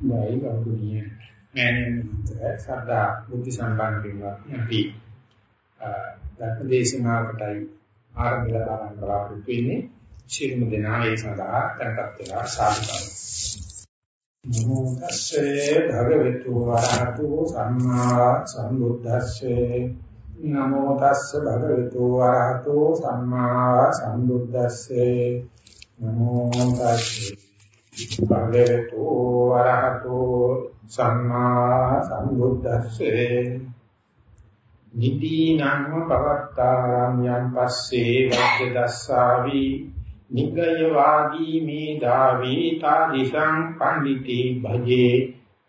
නයි ගෞරවණීය මෑණියන්ට සදා බුද්ධ සම්පන්න පින්වත්නි අපි ධර්ම දේශනාවකටයි ආරම්භ ලබා බලාපොරොත්තු වෙන්නේ. ශිරුම දෙනා ඒ සඳහා tempත් වෙලා සාදුකාරය. නමෝ තස්සේ භගවතු වරහතු සම්මා සම්බුද්දස්සේ. නමෝ තස්සේ භගවතු වරහතු සම්මා සම්බුද්දස්සේ. නමෝ තස්සේ භගවතු වරහතෝ සම්මා සම්බුද්දස්සේ. නිදීනං පවත්තාරම් යම් පස්සේ වද්ද දස්සාවි නිගය වාදී මේ දාවී තාදිසං පණ්ඩිතේ භජේ.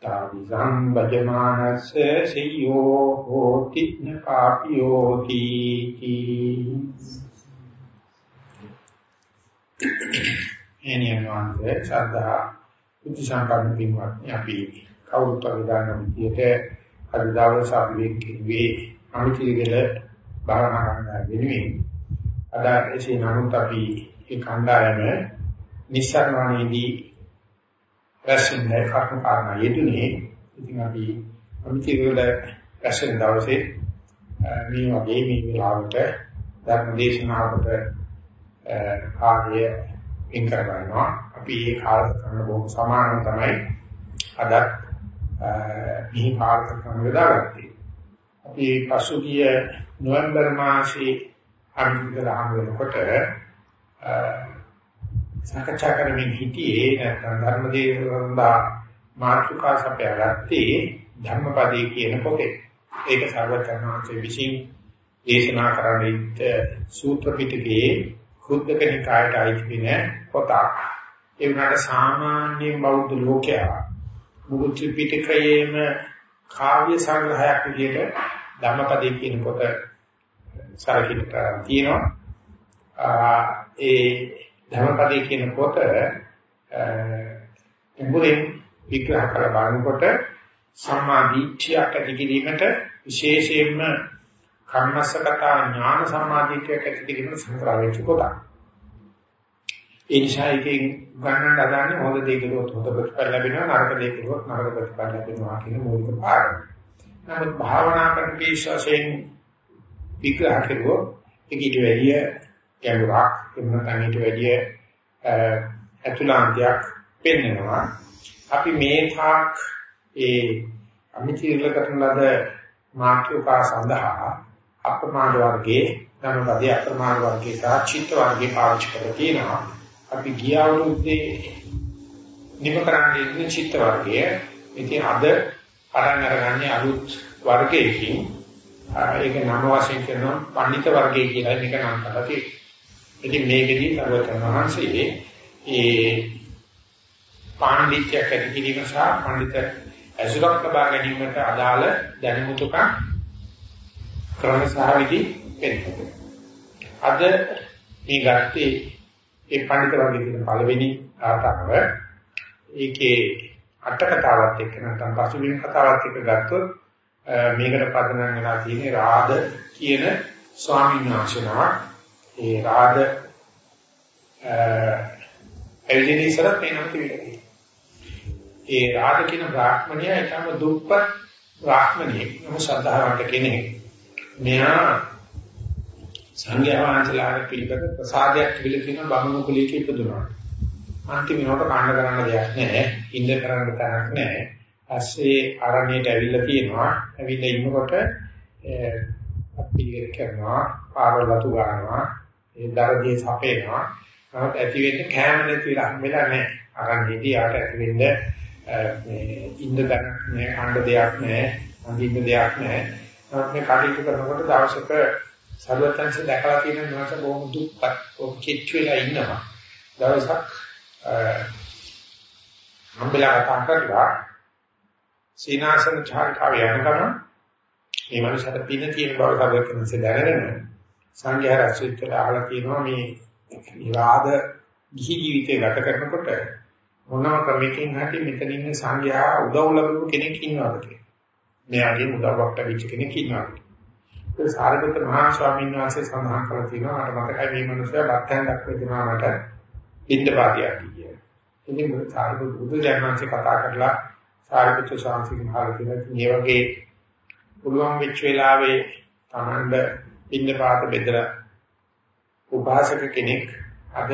තාදිසං භජමානස්ස සියෝ හෝති නකාපියෝති එනියන් වහන්සේ ශ්‍රද්ධා බුද්ධ සම්පන්න පින්වත්නි අපි කවුරුත් අවිදාන විදියට අද දවස් අපි වෙන්නේ අමිතිගල භාවනා කරන්න වෙනුවෙන් අද එසේ නමුත් අපි ඒ කණ්ඩායම නිස්සාරණයේදී රැස්වෙන්නේ කර්ම කාරණා යෙදුනේ. ඉතින් අපි අමිතිගල රැස්වෙන දවසේ මේ වගේ මේ වෙලාවට ධර්ම දේශනාවකට කාර්යය වෙන් කර ගන්නවා. අපි මේ කාලසටහන බොහොම සමානව තමයි අද මේ කාලසටහන යොදාගත්තේ. අපි පසුගිය නොවැම්බර් මාසයේ අන්තිමට ආරම්භ වෙනකොට සාකච්ඡා කරමින් හිටියේ නැත්නම් ධර්මදේශනා මාතෘකා සපයාගත්තේ ධර්මපදයේ කියන පොතේ. ඒක සර්වචර්ණාංශයේ විසින් දේශනා කරන්නේ සූත්‍ර පිටකයේ කුද්දක නිකායට අයිති වෙන පොතක්. ඒ වුණාට සාමාන්‍ය බෞද්ධ ලෝකයා මුළු ත්‍රිපිටකයේම කාව්‍ය සංග්‍රහයක් විදිහට ධම්මපදයේ කියන පොත සාහිත්‍ය තියෙනවා. ඒ ධම්මපදයේ කියන පොත මුලින් විග්‍රහ කර බලනකොට සම්මා දිට්ඨියක් ඇති කිරීමට විශේෂයෙන්ම කර්මස්සකතා ඥාන සම්මාදිට්ඨියක් ඇති කිරීමට සංග්‍රහ වෙච්ච පොතක්. ඒ නිසා එකෙන් ගන්නට අදන්නේ හොඳ දේ කෙරුවොත් හොඳ ප්‍රතිඵල ලැබෙනවා නරක දේ කෙරුවොත් නරක ප්‍රතිඵල ලැබෙනවා කියන මූලික පාඩම. නමුත් භාවනා කරන කේශයෙන් විග්‍රහ කෙරුවොත් ඒකට වැඩිය ගැඹුරක් එන්න තනියට වැඩිය අතුලාන්තයක් පෙන්වනවා. අපි මේ තාක් ඒ අමිතිරල කරන ලද මාත්‍රිකා සඳහා අප්‍රමාද වර්ගයේ ධනපදී අප්‍රමාද වර්ගයේ සහ චිත්ත වර්ගයේ පාවිච්චි කරලා තියෙනවා. අපි ගිය අවුරුද්දේ නිම කරන්නේ ඉන්නේ චිත්ත වර්ගය. ඉතින් අද පටන් අරගන්නේ අලුත් වර්ගයකින් ඒක නම වශයෙන් කරනවා පඬිත වර්ගය කියලා මේක නම් කරලා තියෙනවා. ඉතින් මේකෙදී සර්වතන වහන්සේ ඒ පාණ්ඩිත්‍ය කැටි කිරීම සහ පඬිත ඇසුරක් ලබා ගැනීමට අදාළ දැනුමුතුක ක්‍රම සහ විදි පෙන්නනවා. අද මේ ගත්තේ ඒ පඬිත වර්ගයේ තියෙන පළවෙනි ආතාව ඒකේ අට කතාවත් එක්ක නැත්නම් පසුබිම් කතාවත් එක්ක ගත්තොත් මේකට පදනම් වෙලා තියෙන්නේ රාද කියන ස්වාමීන් වහන්සේ නමක් ඒ රාද එල්ජිනි ඉස්සරහ පේනවා කියලා ඒ රාද කියන බ්‍රාහ්මණයා ඊටම දුප්පත් බ්‍රාහ්මණයෙක්. නම ශ්‍රද්ධාවන්ත කෙනෙක්. මෙයා සංඝයා වහන්සේලාට පිළිපද ප්‍රසාදයක් තිබිලා තියෙන බමුණු කුලයක ඉපදුනා. අන්තිම වෙනකොට කාණ්ඩ කරන්න දෙයක් නැහැ. ඉන්න කරන්න තරක් නැහැ. ඇස්සේ ආරණ්‍යයට ඇවිල්ලා තියෙනවා. ඇවිල්ලා ඉන්නකොට අපිලියෙක් කරනවා, පාරවලතු ගන්නවා, ඒ දරදී සපේනවා. නමුත් ඇති වෙන්නේ කැම නැතිලා හම්බෙලා නැහැ. ආරණ්‍යයේදී ආට ඇති වෙන්නේ මේ ඉන්න දැනක් නැහැ, කාණ්ඩ දෙයක් නැහැ, අඳින්න දෙයක් නැහැ. නමුත් මේ කටයුතු කරනකොට දවසක සර්වතන්ස දැකලා තියෙන මනස බොහොම දුක්පත් බොහොම කිච්චු වෙලා ඉන්නවා. දවසක් හම්බෙලා කතා කරලා සීනාසන චාරිකාව යනකම මේ මනසට පින තියෙන බව සර්වතන්ස දැනගෙන සංඝයා රැස්වෙච්චලා අහලා කියනවා මේ විවාද ගිහි ජීවිතේ ගත කරනකොට මොනම ක්‍රමයකින් හරි මෙතන ඉන්න සංඝයා උදව් ලැබපු කෙනෙක් ඉන්නවද කියලා. මෙයාගේ උදව්වක් ලැබිච්ච කෙනෙක් ඉන්නවද ඒ සාරිපුත්‍ර මහා ස්වාමීන් වහන්සේ සඳහන් කරලා තියෙනවා මට මතකයි මේ මිනිස්සයා බක්තෙන් දක්වලා මට ඉන්න පාතියක් කියලා. ඉතින් සාරිපුත්‍ර බුදු ජානනාංශේ කතා කරලා සාරිපුත්‍ර සාංශික මහරජුන් මේ වගේ පුළුවන් වෙච්ච වෙලාවේ තමන්ඩ ඉන්න පාත බෙදලා උපාසක කෙනෙක් අද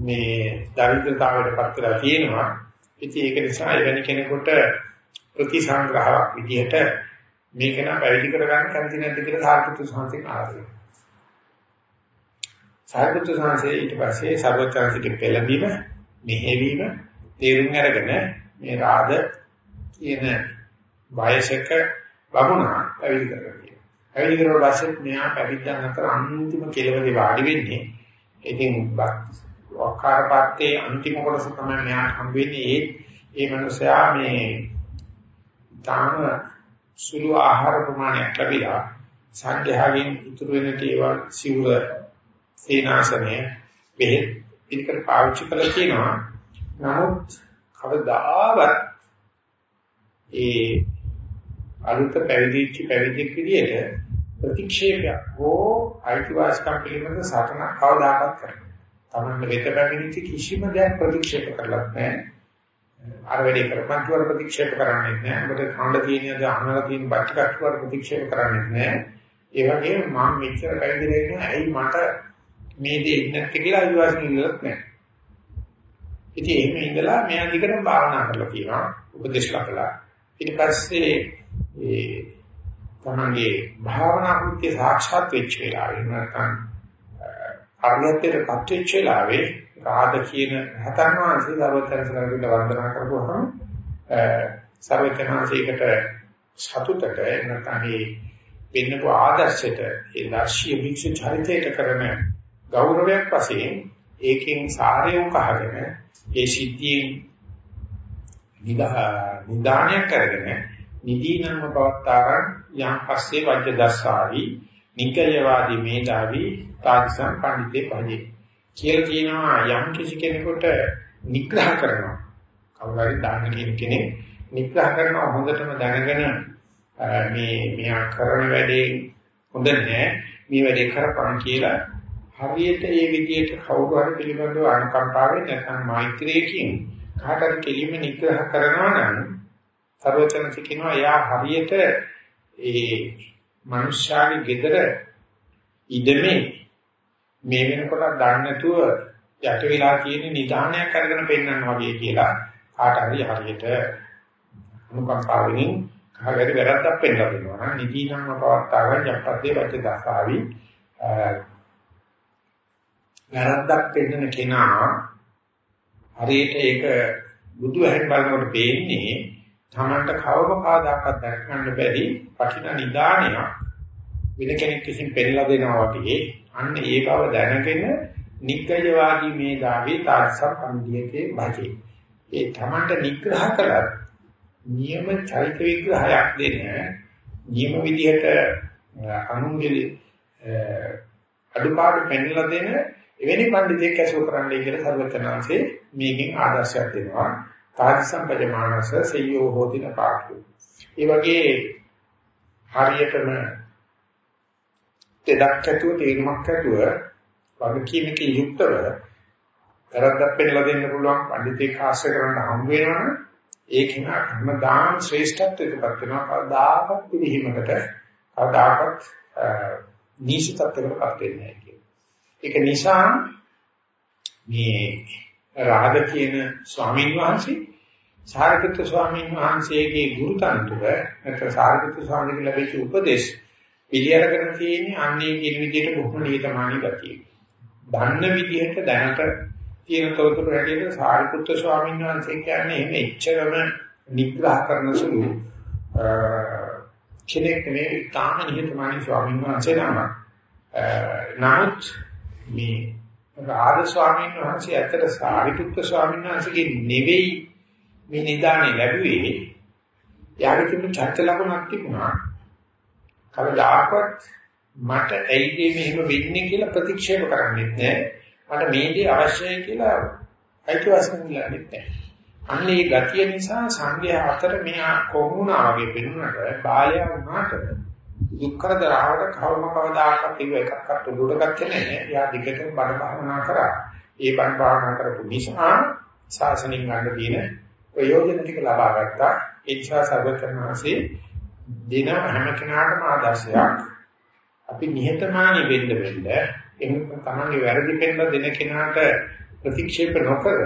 මේ දරිද්‍රතාවයට පත් වෙලා තියෙනවා. ඉතින් ඒක නිසා එවැනි කෙනෙකුට ප්‍රතිසංග්‍රහයක් විදිහට මේක නම් පැවිදි කරගන්න කැමති නැද්ද කියලා සාරිපුත්‍ර සාංශික ආරම්භය. සාරිපුත්‍ර සාංශේ ඊට පස්සේ සර්වචාන්තික පෙළඹීම මෙහෙවීම තේරුම් අරගෙන මේ රාද කියන වයසක බබුණා පැවිදි කරගන්නවා. පැවිදි කරලා පස්සේ මෙයා පැවිද්දන් අතර අන්තිම කෙලවරේ වාඩි වෙන්නේ. ඉතින් වක්කාරපත්තේ අන්තිම කොටස තමයි මෙයාට හම් වෙන්නේ. ඒ ඒ මනුස්සයා මේ තාම සුළු ආහාර ප්‍රමාණයක් ලැබිලා සංඝයාගෙන් ඉතුරු වෙන දේවල් සිවුර සේනාසනය බෙහෙත් පිළිකර පාවිච්චි කළා කියනවා. නමුත් කවදාවත් ඒ අලුත පැවිදිච්ච පැවිදි විදියට ප්‍රතික්ෂේපයක් හෝ අයිතිවාසිකම් පිළිබඳ සටනක් කවදාකවත් කරන්නේ. තමන්න වෙත පැමිණිච්ච කිසිම දෙයක් ප්‍රතික්ෂේප කරලත් නැහැ. අර වැඩේ කරපන්ති වල ප්‍රතික්ෂේප කරන්නේ නැහැ. ඔබට කාණ්ඩ තියෙනද අහනලා තියෙන බට්ටිකට් වල ප්‍රතික්ෂේප කරන්නේ නැහැ. ඒ වගේම මම මෙච්චර පැවිදිලා ඉන්නවා ඇයි මට මේ දේ නැත්තේ කියලා අයිතිවාසිකම් ඉල්ලත් නැහැ. ඉතින් එහෙම ඉඳලා මෙයා දිගටම භාවනා කරලා තියෙනවා. උපදේශ ලබලා. ඊට පස්සේ ඒ තමන්ගේ භාවනා කෘත්‍ය සාක්ෂාත් වෙච්ච වෙලාවේ නැත්නම් අරණ්‍යයට පත් වෙච්ච වෙලාවේ රාද කියන රහතන් වහන්සේ දවතරසලකට වන්දනා කරපුවහම සර්වඥාන්සේකට සතුටට නැත්නම් මේ වෙන්නපු ආදර්ශයට ඒ දර්ශීය භික්ෂු චරිතයට කරන ගෞරවයක් වශයෙන් ඒකෙන් සාරය උකහගෙන ඒ සිද්ධියෙන් නිදානය කරගෙන නිදීනම පවත්තාරන් යම් පස්සේ වජ්‍ය දස්සාවි නිකයවාදී මේදාවි තාක්ෂණ පඬිතේ පහේ කියලා කියනවා යම් කිසි කෙනෙකුට නිග්‍රහ කරනවා. කවුරු හරි දාන කෙනෙක් නිග්‍රහ කරනවා හොඳටම දැනගෙන මේ මෙයා කරන වැඩේ හොඳ නෑ. මේ වැඩේ කරපන් කියලා හරියට ඒ විදිහට කවුරු හරි පිළිබඳව අනුකම්පාවෙන් නැත්නම් මෛත්‍රියකින් කාටද කෙලින්ම නිග්‍රහ කරනවා නම් සර්වචනති කියනවා එයා හරියට ඒ මනුෂ්‍යයාගේ gedara ඉදමේ මේ වෙනකොට දන්නේ නැතුව යට වෙලා තියෙන නිදානයක් අරගෙන පෙන්වන්න වගේ කියලා කාට හරි හරියට අනුකම්පාවෙන් කාගරි වැරද්දක් පෙන්නලා දෙනවා නම් නිදීනම පවත්තාගෙන යප්පත්තේ වච්ච දසාවි වැරද්දක් පෙන්නන කෙනා හරියට ඒක බුදු ඇහෙන් බලනකොට පේන්නේ තමන්ට කවම කාදාකත් දැක ගන්න බැරි වටිනා නිදානයක් වෙන කෙනෙක් විසින් පෙන්නලා දෙනවා වගේ අන්න ඒ බව දැනගෙන නිග්ගයවාදී මේ දාවේ තාක්ෂම් පන්දියකේ භජේ ඒ තමන්ට නිග්‍රහ කළත් නියම චෛත්‍ය විග්‍රහයක් දෙන්න නියම විදිහට අනුන්ගේ අඩුපාඩු පෙන්නලා දෙන එවැනි පඬිතෙක් ඇසුර කරන්නයි කියලා සර්වචනාංශේ මේකෙන් ආදර්ශයක් දෙනවා. තාදි සම්පජමානස සෙය්‍යෝ හෝතින පාක්ෂු. ඒ වගේ හරියටම දෙදක් ඇතුව තේරුමක් ඇතුව වගකීමකින් යුක්තව කරද්දක් පෙන්නලා දෙන්න පුළුවන් පඬිතෙක් ආශ්‍රය කරන්න හම් වෙනවනම් ඒකින හැමදාම ශ්‍රේෂ්ඨත්වයකටපත් වෙනවා කවදාකවත් පිළිහිමකට කවදාකවත් නිශ්චිතත්වයකටපත් වෙන්නේ නැහැ. ඒක නිසා මේ රාද කියන ස්වාමීන් වහන්සේ සාරිපුත්‍ර ස්වාමීන් වහන්සේගේ ගුරු තනතුර නැත්නම් සාරිපුත්‍ර ස්වාමීන් ලැබිච්ච උපදේශ පිළිඅරගෙන තියෙන්නේ අන්නේ කියන විදිහට බොහොම නිහතමානී ගතිය. දන්න විදිහට දැනට තියෙන තොරතුරු හැටියට සාරිපුත්‍ර ස්වාමීන් වහන්සේ කියන්නේ එහෙම එච්චරම නිග්‍රහ කරන සුළු කෙනෙක් නෙවෙයි තාම නිහතමානී ස්වාමීන් වහන්සේ නම. නමුත් මේ රාජ ස්වාමීන් වහන්සේ ඇත්තට සාරිපුත්‍ර ස්වාමීන් වහන්සේගේ නෙවෙයි මේ නිදානේ ලැබුවේ යාගේ තිබුණු චර්ච ලකුණක් තිබුණා කවදාකවත් මට ඇයිද මෙහෙම වෙන්නේ කියලා ප්‍රතික්ෂේප කරන්නේ නැහැ මට මේ දේ අවශ්‍යයි කියලා අයිතිවාසිකම් ඉල්ලන්නේ නැහැ අන්න ඒ ගතිය නිසා සංඝයා අතර මෙහා කොහොමුණා වගේ පෙනුනට බාලයා වුණාට දුක්ඛර දරාවට කවම කවදාකවත් ඒක එකක්වත් උඩට ගත්තේ නැහැ. එයා දිගටම බණ භාවනා කරා. ඒ බණ භාවනා කරපු නිසා ශාසනින් ගන්න තියෙන ප්‍රයෝජන ටික ලබා ගත්තා. ඒ නිසා සර්වචර්ණාසේ දින හැම කෙනාටම ආදර්ශයක්. අපි නිහතමානී වෙන්න වෙන්න එහෙම තමන්ගේ වැරදි පෙන්න දෙන කෙනාට ප්‍රතික්ෂේප නොකර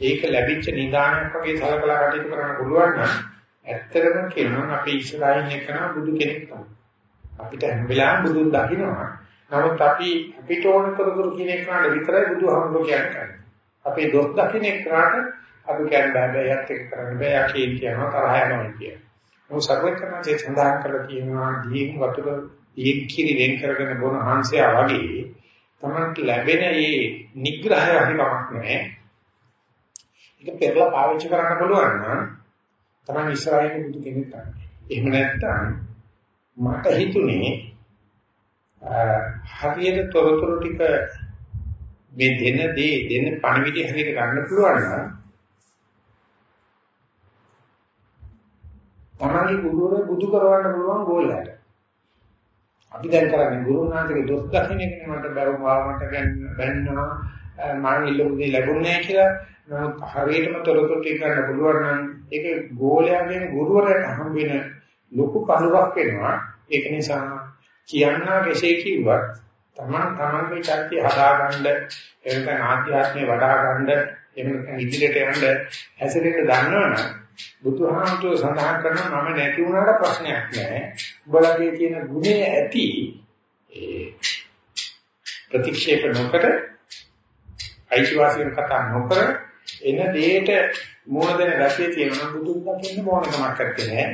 ඒක ලැබිච්ච නිදානයක් වගේ සලකලා කටයුතු කරන්න පුළුවන් නම් ඇත්තටම කියනවා අපි ඉස්සරහින් එකන බුදු කෙනෙක් තමයි. අපිට හැම වෙලාවෙම බුදුන් දකින්නවා. නමුත් අපි අපිට ඕන කරදර කියන එකට විතරයි බුදුහාමුදුරුවෝ කියන්නේ. අපේ දොස් දකින්න එකට අපි කියන්නේ බෑ යත් එක්ක කරන්න බෑ යකේ කියනවා තරහ යනවා කියන. මොකද සර්වඥාන්සේ සඳහන් කරලා තියෙනවා දීන් වතුර දීන් කිරි වෙන් කරගෙන බොන හංසයා වගේ තමයි ලැබෙන මේ නිග්‍රහය හරිමක් නෑ. ඒක පෙරලා පාවිච්චි කරන්න පුළුවන් නම් තමයි ඉස්සරහින් බුදු කෙනෙක් තමයි. එහෙම නැත්නම් මට හිතුනේ හරියට තොරතුරු ටික මේ දෙන දේ දෙන පණිවිඩය හරියට ගන්න පුළුවන් නම් තමන්ගේ ගුරුවර බුදු කරවන්න පුළුවන් ගෝලයට. අපි දැන් කරන්නේ ගුරුනාථගේ දොස් දකින්න එක මට බැරුම් වාමට ගන්න බැන්නවා මම ඉල්ලුනේ ලැබුණේ නැහැ කියලා. නමුත් හරියටම තොරතුරු ටික ගන්න පුළුවන් නම් ඒක ගෝලයාගෙන් ගුරුවරයාට හම් වෙන ලොකු පළුවක් වෙනවා. ඒක නිසා කියන්නා කෙසේ කිව්වත් තමන් තමන්ගේ චරිතය හදාගන්න එහෙම නැත්නම් ආධ්‍යාත්මය වඩ아가න්න එහෙම නැත්නම් ඉදිරියට යන්න හැසිරෙන්න දන්නවනම් බුදුහාමුදුරුවෝ සඳහන් කරනවා මම නැති වුණාට ප්‍රශ්නයක් නැහැ. උඹලගේ තියෙන ගුණය ඇති ඒ ප්‍රතික්ෂේප නොකර අයිතිවාසිකම් කතා නොකර එන දෙයට මූණ දෙන ගැතිය තියෙනවා බුදුන් දකින්න මොනකමක් නැත්තේ.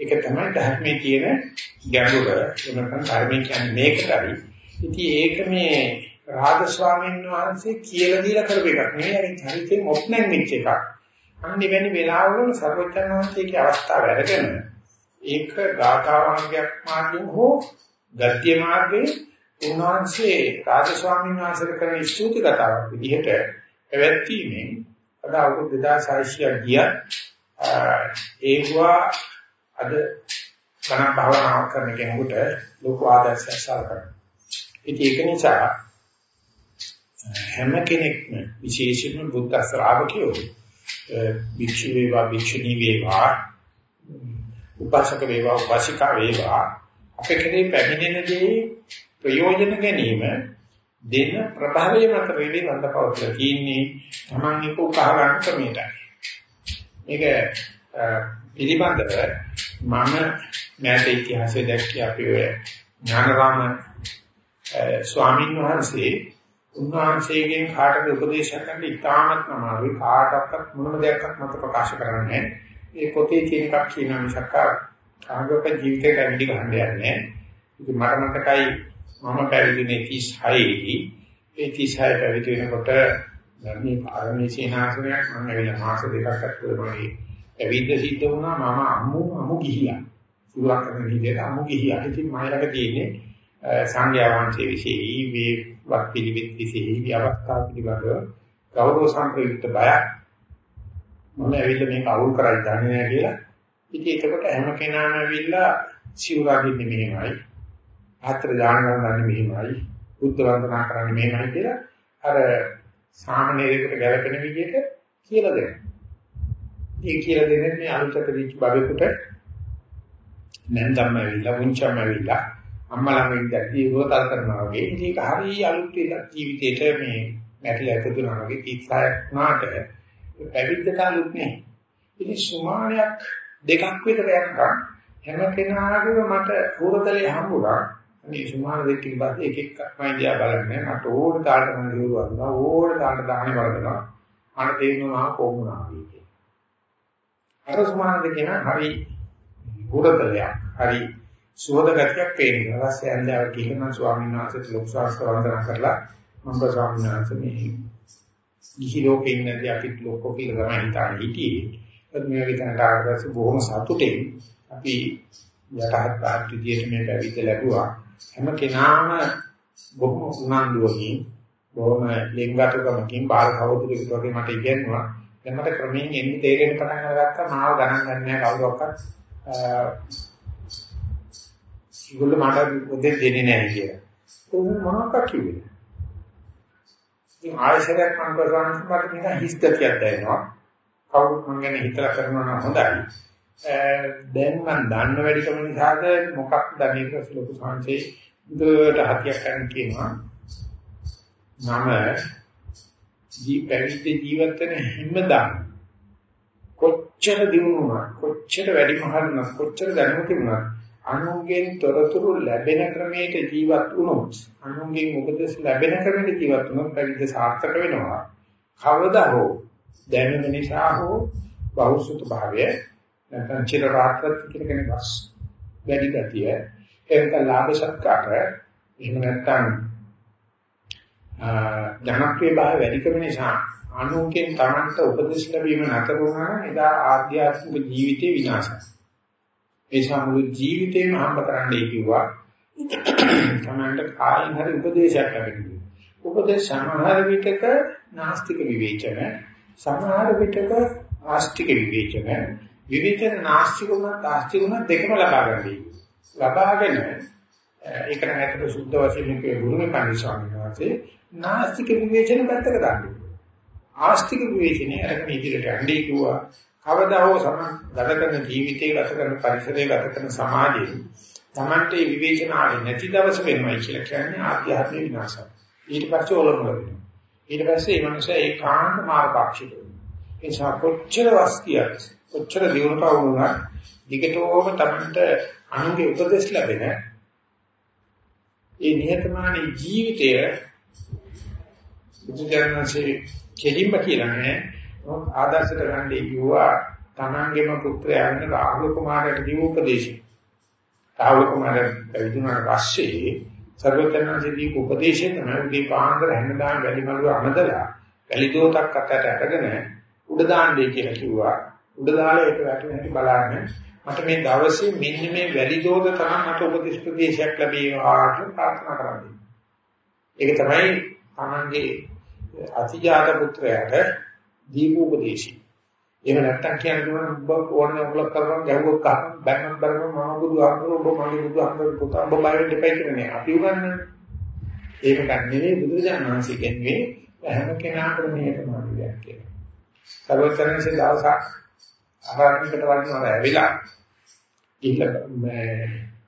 ඒක තමයි ධර්මයේ තියෙන ගැඹුර. එනකන් ධර්මයේ කියන්නේ මේකටයි. ඉතින් ඒක මේ රාජ ස්වාමීන් වහන්සේ කියලා දීලා කරපු එකක් නෙවෙයි. ඒක චරිතේ මොප්නෙන් වෙච්ච එකක්. අන්න එවැනි වෙලාවවල සර්වඥාන් වහන්සේගේ අවස්ථාව අරගෙන ඒක ගාථාවංගයක් මාර්ගයෙන් හෝ ගත්‍ය මාර්ගයෙන් උන්වහන්සේ රාජ ස්වාමීන් වහන්සේට කරන ස්තුති කතාවක් විදිහට පැවැත්වීමෙන් අද අවුරුදු 2600 ගිය ඒවා අද ගණන් භාවනාවක් කරන කෙනෙකුට ලොකු ආදර්ශයක් සලකනවා. ඉතින් ඒක නිසා හැම කෙනෙක්ම විශේෂයෙන්ම බුද්ධ ශ්‍රාවකයෝ භික්ෂු වේවා භික්ෂුණී වේවා උපාසක වේවා උපාසිකා වේවා අපේ කෙරේ පැමිණෙන දේ ප්‍රයෝජන ගැනීම දෙන ප්‍රභාවය මත වෙලේ වන්දපවත්ලා තියෙන්නේ Taman එක උකහා ගන්න ක්‍රමයටයි. මේක පිළිබඳව මම මෑත ඉතිහාසයේ දැක්කේ අපි ඔය ඥානරාම ස්වාමීන් වහන්සේ උන්වහන්සේගෙන් කාටද උපදේශ ගන්න ඉතාමත් අමාරුයි. කාටවත් මොනම දෙයක් මත ප්‍රකාශ කරන්නේ ඒ පොතේ තියෙන එකක් කියන මිසක් කාගක ජීවිතේ කැවිලි ගන්න යන්නේ ඉතින් මට මතකයි මම පැවිදිනේ 36 දී ඒ 36 පැවිදි වෙනකොට ධර්මී පාරමී සීනාසනයක් මම ඇවිල්ලා මාස දෙකක් අතර මගේ පැවිද්ද සිද්ධ වුණා. මම අමු අමු ගිහියා. සුරක් කරන විදිහට අමු ගිහියා. ඉතින් මම ළඟ තියෙන්නේ සංඝයා වහන්සේ විශේෂයි. මේ වත් පිළිවෙත් විශේෂයි අවස්ථා පිළිබඳව ගෞරව සම්ප්‍රයුක්ත බයක්. මම ඇවිල්ලා මේක අවුල් කරයි දන්නේ නැහැ කියලා. ඉතින් ඒකට හැම කෙනාම ඇවිල්ලා සිවුරාගින්නේ මෙහෙමයි. ආත්‍ර දාන ගන්න මෙහෙමයි. බුද්ධ වන්දනා කරන්නේ මෙහෙමයි කියලා අර සාමාන්‍යයකට ගැලපෙන විදිහට කියලා දෙනවා. ඒ කියලා දෙන්නේ මේ අලුතට දීච්ච බබෙකුට නැන්දම්ම ඇවිල්ලා වුංචම්ම ඇවිල්ලා අම්මා ළඟ ඉඳී උරතල් කරනවා වගේ මේක හරිය අලුත් ජීවිතේට මේ නැතිලා ඉපදුනා වගේ තීක්ෂායක් වුණාට පැවිද්දට අලුත් නේ. ඉතින් සුමානයක් දෙකක් විතර යනකම් හැම කෙනාගේම මට පුරතලේ හම්බුණා. මේ සුමාන දෙකකින් පස්සේ එක එකක් මම දිහා බලන්නේ මට ඕන තාලට මම දියුරුවනවා ඕන තාලට දාහනේ වරදනවා. මට තේරෙනවා කොහොමද කියන්නේ. අර සුමාන දෙකේන හරි පුරතලයක් හරි සුවද ගතියක් පේනවා. ඊපස්සේ ඇන්දාව කියනවා ස්වාමීන් වහන්සේට ලොකු ශාස්ත්‍ර වන්දනා කරලා මම ස්වාමීන් වහන්සේ මේ ගිහි ලෝකේ ඉන්නදී අපිත් ලෝකෝ කියලා තමයි හිතාගෙන හිටියේ. ඒත් මේ වගේ තැනට ආවම බොහොම සතුටින් අපි යටහත් පාත් විදියට මේ පැවිද්ද ලැබුවා. හැම කෙනාම බොහොම උනන්දුවකින් බොහොම ලෙන්ගතුකමකින් බාල කවුරුද වගේ මට ඉගෙනුවා. දැන් මට ක්‍රමයෙන් එන්නේ තේරෙන්න පටන් අරගත්තා මාව ගණන් ගන්න නැහැ කවුරක්වත් ඒගොල්ලෝ මට උදේ දෙන්නේ නැහැ කියලා. ඒක මොනවද කිව්වේ? ඉතින් ආයශරයක් මම කරනවා මට නිකන් හිස් ගතියක් දැනෙනවා. කවුරුත් මම ගැන හිතලා කරනවා නම් හොඳයි. දැන් මම දන්න වැඩිකම නිසාද මොකක්ද දන්නේ කියලා ලොකු සංසේ දුරට හතියක් ගන්න කියනවා. මම ජී පැවිදි ජීවිත වෙන හැමදාම කොච්චර දිනුනා කොච්චර වැඩි මහල්ුණා කොච්චර දැනුම තිබුණා අනුන්ගෙන් තොරතුරු ලැබෙන ක්‍රමයක ජීවත් වුණොත් අනුන්ගෙන් උපදෙස් ලැබෙන ක්‍රමයක ජීවත් වුණොත් පැවිදි සාර්ථක වෙනවා කවදා හෝ දැනුම නිසා හෝ බෞසුත භාවය නැත්නම් චිර රාත්‍රත් කියන කෙනෙක් වස් වැඩි ගතිය එතන ලාභ සත්කාර එහෙම නැත්නම් ජනප්‍රිය භාවය වැඩිකම නිසා අනුන්ගෙන් Tamanට උපදෙස් ලැබීම නතර වුණා නම් එදා ආධ්‍යාත්මික ජීවිතේ විනාශයි. ඒ සමුළු ජීවිතේම හම්බ කරන්නයි කිව්වා. Tamanට කායින් හරි උපදේශයක් ලැබෙන්නේ. උපදේශ සමහර විටක නාස්තික විවේචන, සමහර විටක ආස්තික විවේචන, විවේචන නාස්තික උනත් ආස්තික උනත් දෙකම ලබා ගන්නයි. ලබාගෙන ඒකට හැටට සුද්ධ වශයෙන් කියේ ගුරුමේ පන්දි ස්වාමීන් වහන්සේ නාස්තික විවේචන පැත්තක දාන්නේ. ආස්තික විවේචනය අරගෙන ඉදිරියට යන්නේ කිව්වා. කවදා හෝ සම ගත කරන ජීවිතේ ගත කරන පරිසරයේ ගත කරන සමාජයේ Tamante විවේචන ආවේ නැති දවස වෙනවා කියලා කියන්නේ ආධ්‍යාත්මික විනාශය. ඊට පස්සේ ඔලොමල වෙනවා. ඊට පස්සේ මේ මනුස්සයා ඒකාන්ත මාර්ගාක්ෂිත වෙනවා. ඒ නිසා කොච්චර වස්තියක් කොච්චර දියුණුව වුණා දිගටම Tamante අනුගේ උපදෙස් ලැබෙන ඒ නිහතමානී ජීවිතය බුදුජානකසේ කෙලින්ම කියලා නෑ. ආදර්ශයට ගන්නේ කිව්වා තමන්ගේම පුත්‍රයාගෙන රාහුල කුමාරට දීපු උපදේශය. රාහුල කුමාරයා විදුණාට පස්සේ සර්වඥාන්සේ දීපු උපදේශය තමයි උදේ පාන්දර හැමදාම වැලි මළුව අමදලා වැලි දෝතක් අතට අරගෙන උඩ දාන්නේ කියලා කිව්වා. උඩ දාලා ඒක වැටෙන හැටි බලන්න. මට මේ දවසේ මෙන්න මේ වැලි දෝත තමයි මට උපදේශ ප්‍රදේශයක් ලැබේවා කියලා ප්‍රාර්ථනා කරන්නේ. ඒක තමයි තමන්ගේ අතිජාත පුත්‍රයාට දීපු උපදේශي. එහෙම නැත්තම් කියන්නේ ඔබ ඕනේ ඔයගොල්ලෝ කරපන් ගැහුවොත් කහ බැන්නත් බලන්න මම බුදු ආමරෝ ඔබ මගේ බුදු ආමරෝ පුතා ඔබ බය වෙන්න එපා කියන්නේ අපි උගන්වන්නේ. ඒක ගන්නේ බුදුරජාණන් වහන්සේ කියන්නේ හැම කෙනාටම මේක මාර්ගයක් කියලා. සර්වචනන්සේ දවසක් ආරාධනකට වඩිනවා ඇවිලා ඉන්න මේ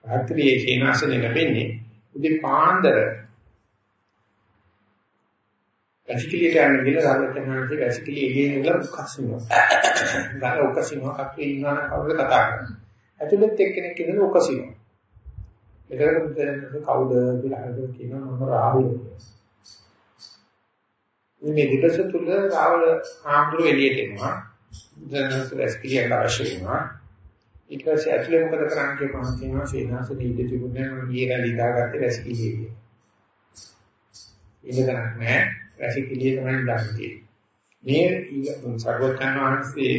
රාත්‍රියේ සේනාසනේ ලැබෙන්නේ උදේ පාන්දර වැසිකිළියට යන්න ගිහලා සාරවත්යන්හන්සේ වැසිකිළිය එළියෙන් ඉඳලා උකසිනවා. ගල උකසිනවා කක්කේ ඉන්නවනම් කවුරුද කතා කරන්නේ. ඇතුළත් එක්කෙනෙක් ඉඳලා උකසිනවා. ඒකට දැන් කවුද කියලා අහලා කියනවා මම රාහුල කියලා. මේ දෙකස තුල රාහුල ආම්දුර එළියට එනවා. දැන් වැසිකිළියට අවශ්‍ය වෙනවා. ඊට පස්සේ ඇතුලේ මොකද කරන්නේ කියලා මම කියනවා සේනාසනේ ඉඳ තිබුණේ මම ගියේ ලිදාගත්තේ වැසිකිළියේ. ඉඳ ගන්නක් නැහැ. වැසිකිළිය තමයි දන්නේ. මේ සර්වඥාන් වහන්සේ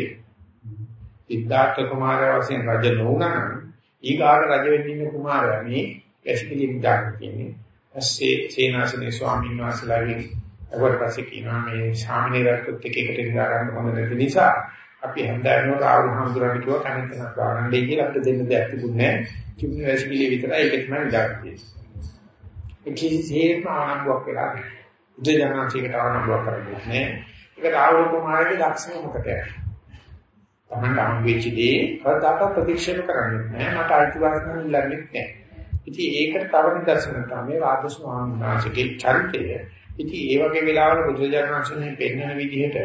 සිද්ධාර්ථ කුමාරයා වශයෙන් රජ නොවුනා නම් ඊගාට රජ වෙන්න ඉන්න කුමාරයා මේ වැසිකිළිය විදාගෙන කියන්නේ. ඇස්සේ සේනාසනේ ස්වාමීන් වහන්සේලාගෙන් අවට පස්සේ කියනවා මේ ශාමිනීරත්ත් එක්ක එකට ඉඳලා ගන්න හොඳ නැති නිසා අපි හැන්දෑවෙනවා රාහුල හඳුරන්න කිව්වා කණිතනක් ගන්නයි කියලා අපිට දෙන්න දෙයක් තිබුණේ නැහැ. කිව්වේ වැසිකිළිය විතරයි ඒක තමයි විදාගන්නේ. ඒ කිසිසේත්ම ආනන්දයක් වෙලා නැහැ. බුද්ධජනනාංශයකට ආනන්දව කරන්නේ නෑ. ඒක රාහුල කුමාරගේ ලක්ෂණ මොකටද? තමන්ට හම්බෙච්ච දේ කවදාක ප්‍රතික්ෂේප කරන්නේ නෑ. මට අයිතිවාසිකම් ඉල්ලන්නේ නෑ. ඉතින් ඒකට තව නිදර්ශන තමයි රාජ ස්වාමීන් වහන්සේගේ චරිතය. ඉතින් ඒ වගේ වෙලාවල බුද්ධජනනාංශයෙන් පෙන්වන විදිහට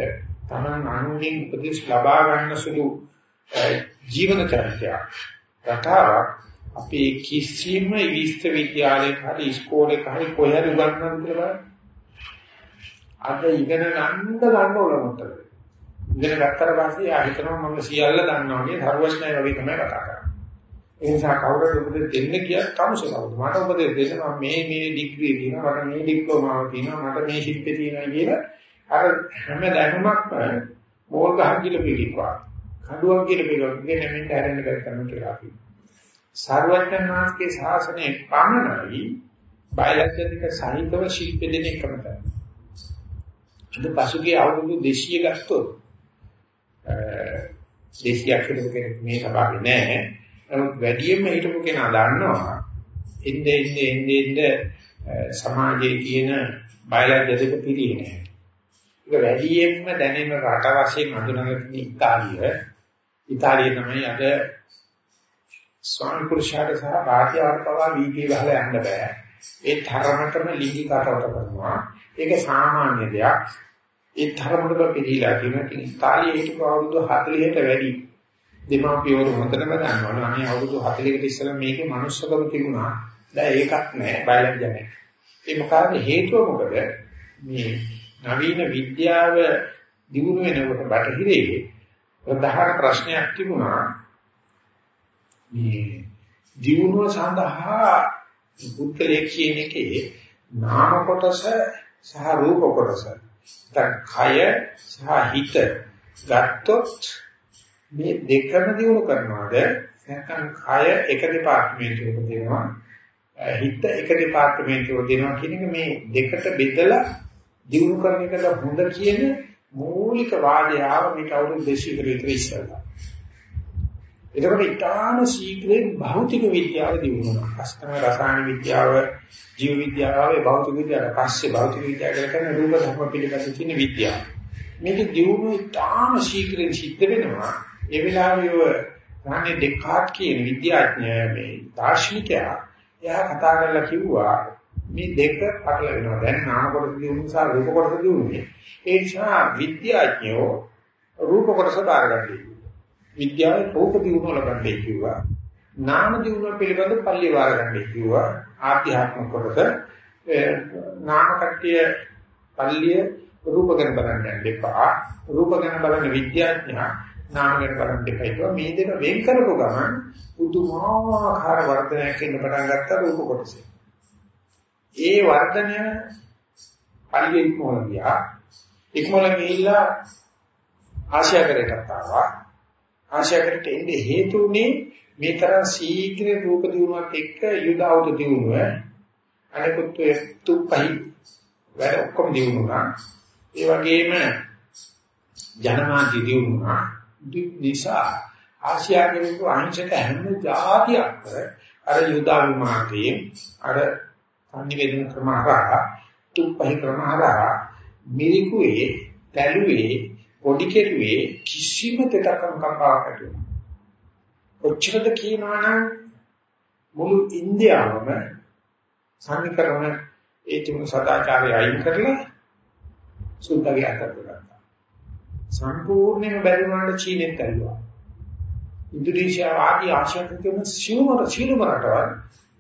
තමන් අනුන්ගෙන් උපදෙස් ලබා ගන්න සුළු ජීවන චරිතයක්. රටාවක් අපේ කිසිම විශ්වවිද්‍යාලයක හරි ඉස්කෝලේක හරි කොහේ හරි උගන්වන්න කියලා අද ඉගෙන ගන්න ගන්න ඕනමතර. ඉගෙන ගත්තට පස්සේ ආ හිතනවා මම සියල්ල දන්නවා වගේ ධර්මස්නය වගේ තමයි කතා කරන්නේ. ඒ නිසා කවුරුද උපදෙස් දෙන්න කියත් කවුසලවද මට උපදෙස් දෙන්න මම මේ මේ ඩිග්‍රී තියෙනවා මට මේ ඩිප්ලෝමාව තියෙනවා මට මේ ශිල්පේ තියෙනවා කියලා අර හැම දැනුමක්ම මෝල් ගහන් කියලා පිළිපා. කඩුවක් කියලා පිළිපා. ඉන්නේ මෙන්න හැරෙන්න බැරි තමයි කියලා අපි. සර්වඥාන් වහන්සේගේ ශාසනයේ පමණයි බයලජ්ජතික සාහිත්‍යව ශිල්ප දෙන එකම තමයි. අද පසුගිය අවුරුදු 200 ගත්තොත් 200ක් හිටපු කෙනෙක් මේ සභාවේ නැහැ. නමුත් වැඩියෙන්ම හිටපු කෙනා දන්නවා ඉන්නේ ඉන්නේ ඉන්නේ ඉන්නේ සමාජයේ තියෙන බයලජ්‍ය දෙක පිළිහෙන්නේ. ඒක වැඩියෙන්ම දැනෙන රට වශයෙන් හඳුනගන්නේ ඉතාලිය. ඉතාලිය තමයි අද ස්වාමි පුරුෂයාට සහ භාර්යාවට පවා වීදී ගහලා යන්න බෑ. ඒ තරමටම ලිංගිකතාවට කරනවා. ඒක සාමාන්‍ය දෙයක්. ඒ තරමටම පිළිලා තියෙන ඉතාලියේ හිටපු අවුරුදු 40ට වැඩි දෙමාපියවරු හොඳටම දන්නවනේ අනේ අවුරුදු 40කට ඉස්සෙල්ලා මේකේ මනුස්සකම තිබුණා. දැන් ඒකක් නැහැ බයලජ්ජ නැහැ. ඒ මොකද හේතුව මොකද? මේ නවීන විද්‍යාව දියුණු වෙනකොට බටහිරේ ප්‍රධාන ප්‍රශ්නයක් තිබුණා. මේ දියුණුව සඳහා බුද්ධලේ කියන එකේ නාම කොටස සහ රූප කොටස. දැන් කය සහ හිත ගත්තොත් මේ දෙකම දිනු කරනවාද නැත්නම් කය එක දෙපාර්තමේන්තුවක දෙනවා හිත එක දෙපාර්තමේන්තුවක දෙනවා කියන එක මේ දෙකට බෙදලා දිනු කරන එකට හොඳ කියන මූලික වාදය ආව මේක අවුරුදු 200 කට විතර ඉස්සෙල්ලා. එතකොට ඊටාන ශීඝ්‍රයෙන් භෞතික විද්‍යාව දිනුනවා. අස්තම රසායන විද්‍යාව, ජීව විද්‍යාව, භෞතික විද්‍යාව, පස්සේ භෞතික විද්‍යාව කියලා කියන රූප ධර්ම පිළිබඳ තියෙන විද්‍යාව. මේක දිනුන ඊටාන ශීඝ්‍රයෙන් සිද්ධ වෙනවා. ඒ වෙලාවේ ඔය රානේ ඩෙකාට් කියන විද්‍යාඥයා මේ දාර්ශනිකයා එයා කතා කරලා කිව්වා මේ දෙක පටල වෙනවා. දැන් නාම කොටස දිනුන සහ රූප කොටස දිනුනේ. ඒ නිසා විද්‍යාඥයෝ රූප කොටස බාරගන්නේ. විද්‍යාවේ රූප දිනුන ලබන්නේ කිව්වා. නාම දිනුන පිළිබඳ පල්ලි වාරගන්නේ කිව්වා. ආධ්‍යාත්මික කොටස නාම කට්ටිය පල්ලිය රූප ගැන බලන්න යන්න එපා. රූප ගැන බලන විද්‍යාඥයා නාම ගැන බලන්න එපා කියලා මේ දෙක වෙන් කරපු ගමන් පුදුමාකාර වර්ධනයක් එන්න පටන් ගත්තා රූප කොටසේ. ඒ වර්ධනය පරිවෙන් ඉක්මවල ගියා. ඉක්මවල ගිහිල්ලා ආශයකරයකට ආවා. ආශයකරට එන්නේ හේතුුනේ මේ තරම් ශීඝ්‍ර රූප දිනුවක් එක්ක යුදාවුද දිනුව අනිකුත් තුප්පහයි වැඩ ඔක්කොම දිනුනා. ඒ වගේම ජනමාධ්‍ය දිනුනා. නිසා ආසියාවේ අහිංසක හැම જાතියක් අර යුදා විමානයේ අර සංනිවේදන ක්‍රම හරහා තුප්පහි ක්‍රම හරහා මිරිකුවේ තැළුවේ පොඩි කෙරුවේ කිසිම දෙතකම් කම්පාවක් ඇති වෙනවා. ඔච්චරද කියනවනම් මුළු ඉන්දියාවම සංකරණ ඒ තුන සදාචාරය අයින් කරලා සුද්ධගේ අතට ගත්තා. සම්පූර්ණයෙන්ම බැරි වුණාට චීනෙත් ඇල්ලුවා. ඉන්දුනීසියාව ආදී ආසියාවේ තියෙන සියුම සියුම රටවල්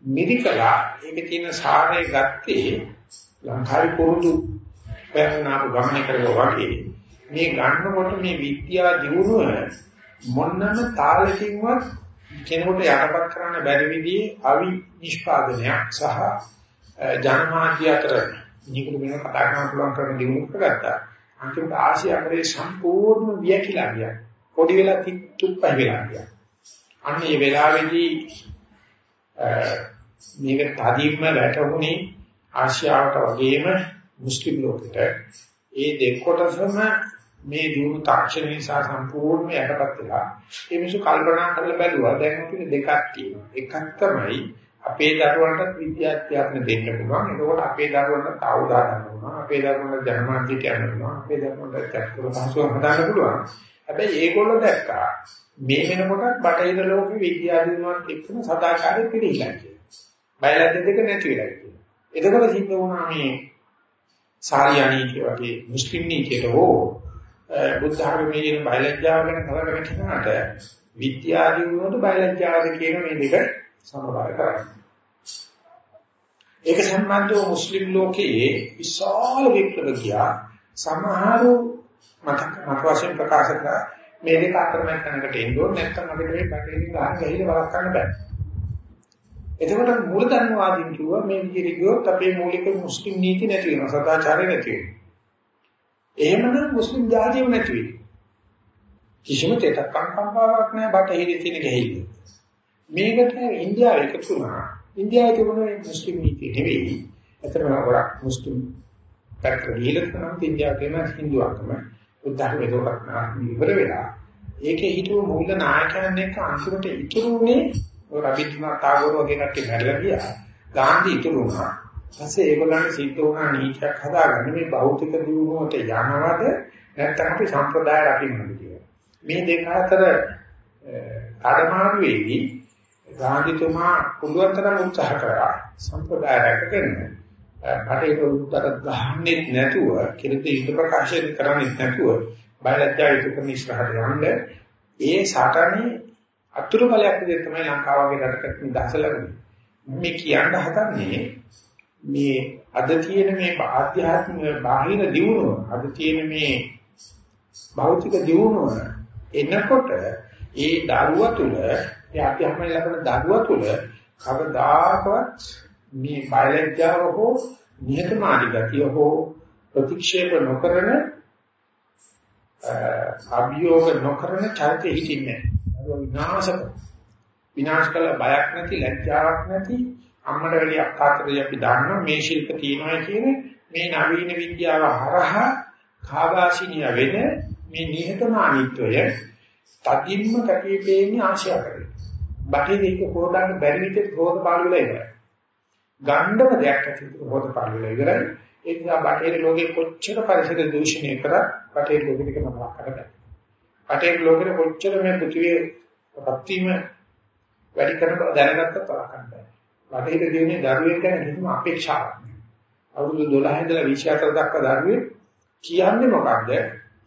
මිරිකලා ඒකේ තියෙන සාරය ගත්තේ ලංකාවේ පුරුදු පැනනාපු ගමන කරනවා වගේ මේ ගන්නකොට මේ විද්‍යා දියුණුව මොන්නම තාලකින්වත් කෙනෙකුට යටපත් කරන්න බැරි විදිහේ අවි නිෂ්පාදනයක් සහ ජනමාධ්‍ය අතර නිකුත් වෙන කතා කරන්න පුළුවන් කරන දියුණුව කරගත්තා. අන්තිමට ආසියාවේ සම්පූර්ණ වියකිලා ගියා. පොඩි වෙලා තුප්පයි වෙලා ගියා. අන්න මේ වෙලාවේදී මේක තදින්ම වැටුනේ ආසියාවට වගේම මුස්ලිම් ලෝකෙට ඒ දෙකොටසම මේ දුරු තාක්ෂණ නිසා සම්පූර්ණයෙන් යටපත් වෙලා ඒ මිනිස්සු කල්පනා කරලා බැලුවා. දැන් අපිට දෙකක් තියෙනවා. එකක් තමයි අපේ දරුවන්ට විද්‍යාත්මක දෙන්න පුළුවන්. එතකොට අපේ දරුවන්ට තාවුදා ගන්න පුළුවන්. අපේ දරුවන්ට ජනමාධ්‍යට යන්න පුළුවන්. අපේ දරුවන්ට චක්‍ර පහසුව හදාගන්න පුළුවන්. හැබැයි ඒගොල්ලෝ දැක්කා මේ වෙනකොටත් බටහිර ලෝකෙ විද්‍යාව දිනුවත් එක්කම සදාචාරය පිළිහිලා කියනවා බයලජ්‍ය දෙක නැති වෙලා කියනවා එතකොට සිද්ධ වුණා මේ සාරියානී වගේ මුස්ලිම් නීතියට හෝ බුද්ධ ධර්මයේ කියන බයලජ්‍යාව ගැන කලකට කියනකට විද්‍යාදී වුණොත් බයලජ්‍යාවද කියන මේ දෙක සමබර කරන්නේ. ඒක සම්බන්ධව මුස්ලිම් ලෝකයේ විශාල විප්ලව ගියා සමහරු මතක මත වශයෙන් ප්‍රකාශ කරා මේ දෙක අතරමැද තැනකට එන්න ඕනේ නැත්නම් අපිට මේ පැකේජින් ගන්න ගහිල බලක් ගන්න බෑ. එතකොට මූලධර්මවාදීන් කිව්වා මේ විදිහට ගියොත් අපේ මූලික මුස්ලිම් නීති නැති වෙනවා සදාචාරය නැති වෙනවා. එහෙමනම් මුස්ලිම් ජාතියම නැති වෙයි. කිසිම තේතක් කම්පාවක් නැහැ බටහිරේ තියෙන ගෙහිල්ල. මේකට ඉන්දියාව එකතු වුණා. ඉන්දියාවේ තිබුණේ මුස්ලිම් නීතිය නෙවෙයි. අතරම ගොඩක් මුස්ලිම් පැත්තට ගිහිල්ලා තමයි ඉන්දියාව කියන හින්දුවක්ම උදාහරණ දෙකක් ඉවර වෙලා. ඒකේ හිටපු මූල නායකයන් එක්ක අන්තිමට ඉතුරුනේ රබින්ද්‍රනාත් tagore වගේ කට්ටිය මැරලා ගියා. ගාන්ධි ඉතුරු වුණා. ඊපස්සේ ඒගොල්ලන්ට සිද්ධ වුණා නීතියක් හදාගන්න මේ භෞතික දියුණුවට යනවද නැත්නම් අපි සම්ප්‍රදාය රකින්නද කියලා. මේ දෙක අතර කඩමාරුවේදී ගාන්ධිතුමා පුළුවන් තරම් උත්සාහ කරා සම්ප්‍රදාය රැකගෙන බටේට උත්තර ගහන්නේ නැතුව කිරිත යුද ප්‍රකාශන කරන්නේ නැතුව බයලජ්ජා යුද කරන ඉස්සරහට යන්න ඒ සාටනේ අතුරු බලයක් විදිහට තමයි ලංකාව වගේ රටකට නිදහස ලැබුණේ. මේ කියන්න හදන්නේ මේ අද තියෙන මේ ආධ්‍යාත්මික බාහිර දියුණුව අද තියෙන මේ භෞතික දියුණුව එනකොට ඒ දරුවා තුල ඒ අධ්‍යාත්මය ලැබෙන දරුවා තුල කවදාකවත් මේ බයලජ්ජාව හෝ නිහතමානී ගතිය හෝ ප්‍රතික්ෂේප නොකරන අභියෝග නොකරන චරිතෙ හිටින්නේ නැහැ. විනාශක විනාශ කළ බයක් නැති ලැජ්ජාවක් නැති අම්මඩ වැඩි අක්කාතරේ අපි දන්නවා මේ ශිල්ප තියෙනවා කියන මේ නවීන විද්‍යාව හරහා කාබාසිනිය වෙන මේ නිහතමානීත්වය තදින්ම කැපී පෙනෙන්නේ ආශා කරේ. බටේ මේක හොදන්න බැරි විදිහට හොද පාළු වෙලා ඉවරයි. ගණ්ඩම දෙයක් ඇති හොද පාළු වෙලා ඉවරයි. ඒ නිසා බටේ ලෝකේ කොච්චර පරිසර දූෂණය කරා බටේ ලෝකෙට නමක් කරගන්න. බටේ ලෝකෙට කොච්චර මේ පෘථිවිය පත්වීම වැඩි කරන බව දැනගත්තත් තරකන්න බෑ. බටේ දිනේ දරුවෙක් ගැන කිසිම අපේක්ෂාවක් නෑ. අවුරුදු 12 ඉඳලා 24 දක්වා දරුවේ කියන්නේ මොකද්ද?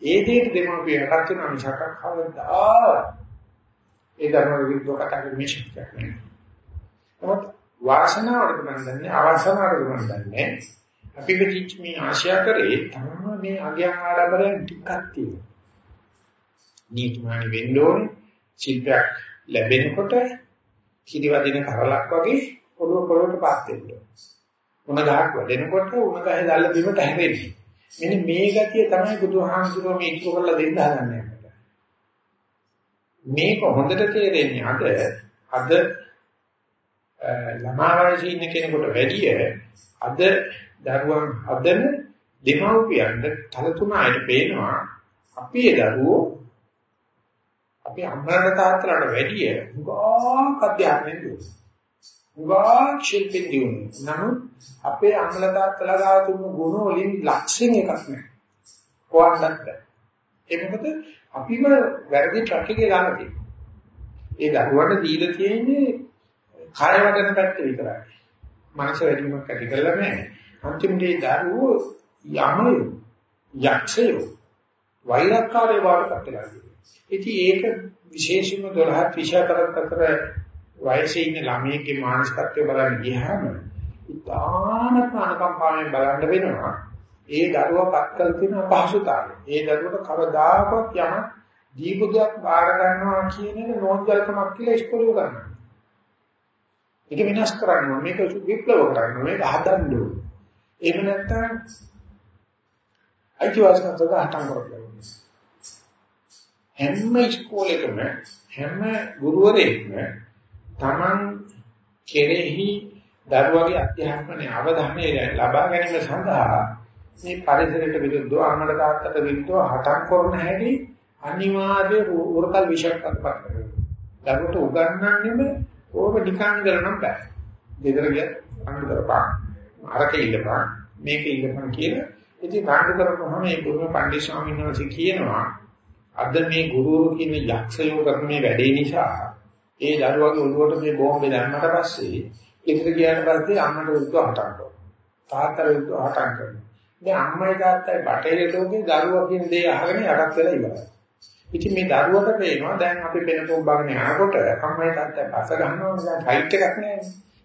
ඒ දෙයට දෙමව්පිය යටත් වෙන මිසක් කවදා ඒ ධර්ම විරුද්ධව කතා කරන්නේ ශක්තියක් නෑ. නමුත් වාසනාවට මම දන්නේ අවාසනාවට මම දන්නේ අපි පිටිච් මේ ආශා කරේ තමයි මේ අගයන් ආඩම්බරයන් ටිකක් තියෙනවා. නීතිමානි වෙන්න ඕනේ ශිල්පයක් ලැබෙනකොට කිරිවදින කරලක් වගේ පොළොව පොළොවට පාත් වෙන්න ඕනේ. උණ ගහක් වැඩෙනකොට උණ ගහේ දැල්ල බිමට හැරෙන්නේ. මෙන්න මේ ගතිය තමයි බුදුහාමුදුරුවෝ මේ ඉක්ක කරලා දෙන්න හදන්නේ අපිට. මේක හොඳට තේරෙන්නේ අද අද ළමා වයසේ ඉන්න කෙනෙකුට වැඩිය අද දරුවන් හදන දෙමව්පියන්ට තලතුණාට පේනවා අපේ දරුවෝ අපේ අම්මලා තාත්තලාට වැඩිය උගාක් අධ්‍යාත්මයෙන් දුවනවා. උගාක් ශිල්පෙන් දියුණු. නමුත් අපේ අම්මලා තාත්තලා ගාව තුන ගුණ වලින් ලක්ෂණ එකක් නැහැ. කොහොමදත් බෑ. ඒ මොකද අපිම වැරදි ට්‍රක් එකේ ළඟ තියෙනවා. ඒ දරුවට දීලා තියෙන්නේ කාය වඩන පැත්ත විතරයි. මනස වැඩිමක් ඇති කරලා නැහැ. අන්තිමට දරුවෝ යමයි යක්ෂයෝ වෛරක්කාරය වාටපත් වෙලා තියෙනවා. ඉතින් ඒක විශේෂයෙන්ම 12 විෂයතරත් අතර වයසේ ඉන්න ළමයෙක්ගේ මානසිකත්වය බලන්න ගියාම ඉතාමත් අනකම්පාවෙන් බලන්න වෙනවා. ඒ දරුවා පත්කල් තියෙන අපහසුතාවය. ඒ දරුවට කවදාකවත් යම දීපුදයක් බාර ගන්නවා කියන එක නෝන්ජල්කමක් කියලා ඉස්කෝලේ කරනවා. ඒක විනාශ කරනවා. මේක විප්ලව කරනවා. මේක හදන්න ඕනේ. එහෙම නැත්නම් අයිතිවාසිකම් සඳහා හටන් කරගන්නවා. හැම ඉස්කෝලේකම හැම ගුරුවරයෙක්ම Taman කෙරෙහි දරුවගේ අධ්‍යාපනයේ අවධානය ලබා ගැනීම සඳහා මේ පරිසරයට විරුද්ධව අම්මල තාත්තට විරුද්ධව හටන් කරන හැටි අනිවාර්ය උරකල් විශයක් අත්පත් කරනවා. දරුවට උගන්වන්නෙම ඕක නිකන් කරනම් බෑ. ගෙදර ගියත් අඬ කරපන්. අරක ඉල්ලපන් මේක ඉල්ලපන් කියලා. ඉතින් අඬ කරපුවාම මේ ගුරු පණ්ඩිත ස්වාමීන් වහන්සේ කියනවා අද මේ ගුරුවරු කියන යක්ෂයෝ කරන මේ වැඩේ නිසා ඒ දරුවගේ ඔළුවට මේ බෝම්බේ දැම්මට පස්සේ ගෙදර ගියාට පස්සේ අම්මට විරුද්ධව හටන් කරනවා. තාත්තට විරුද්ධව හටන් කරනවා. මේ අම්මයි තාත්තයි බටේ ලෝකේ දරුවා කියන දේ අහගෙන යටත් වෙලා ඉවරයි. ඉතින් මේ දරුවට පේනවා දැන් අපි පෙන පොම්බගෙන යනකොට අම්මයි තාත්තයි පස්ස ගන්නවා දැන් ෆයිට් එකක් නෑ.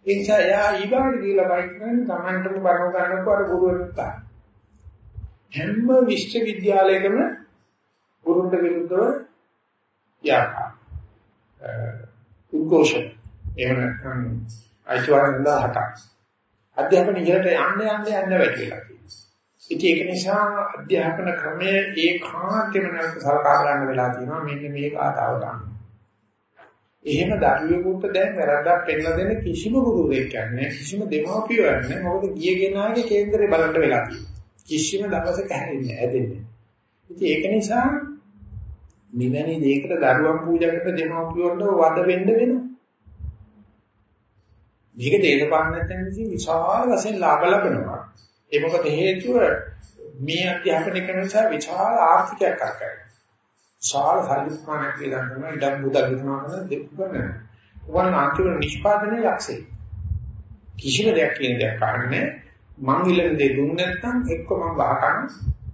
ඒ නිසා එයා ඊගාට ගිහලා ෆයිට් කරන්නේ Tamanටම බරව ගන්නකොට අර ගුරුවරුත් තා. හැම විශ්වවිද්‍යාලයකම ගුරුන්ට විරුද්ධව යා උද්ඝෝෂණ එහෙම නැත්නම් අයිතිවාසිකම් හටක් අධ්‍යාපන ඉහළට යන්න යන්න යන්න වැටිලා තියෙනවා. ඉතින් ඒක නිසා අධ්‍යාපන ක්‍රමයේ ඒකාන්තෙම නැවත සලකා ගන්න වෙලා තියෙනවා මෙන්න මේ කාතාවට අනුව. එහෙම දරුවෙකුට දැන් වැරද්දක් පෙන්නලා දෙන්න කිසිම ගුරුවරයෙක් නැහැ කිසිම දෙමව්පියෝ නැහැ මොකද ගිය ගෙනාගේ කේන්දරේ බලන්න වෙලා තියෙනවා. කිසිම දවසක හැරෙන්නේ නැහැ ඉතින් ඒක නිසා මෙවැනි දෙයකට දරුවන් පූජා කරන දෙමව්පියන්ට වද වෙන්න වෙනවා. මේක දේශපාලනයෙන් විසින් විශාල වශයෙන් ලාභ ලබනවා. ඒ මොකද හේතුව මේ අධ්‍යාපනය කරන නිසා විශාල ආර්ථිකයක් කරකැවෙනවා. විශාල සල්ලිස්මානක් කියලා ගන්නවා ඉඩම් මුදල් විකුණනවා කරන දෙක කරනවා. උගන් අන්තිම නිෂ්පාදනයේ ලක්ෂය. කිසිම දෙයක් කියන දෙයක් කරන්නේ මං ඉල්ලන දේ දුන්නේ නැත්නම් එක්ක මං වහකන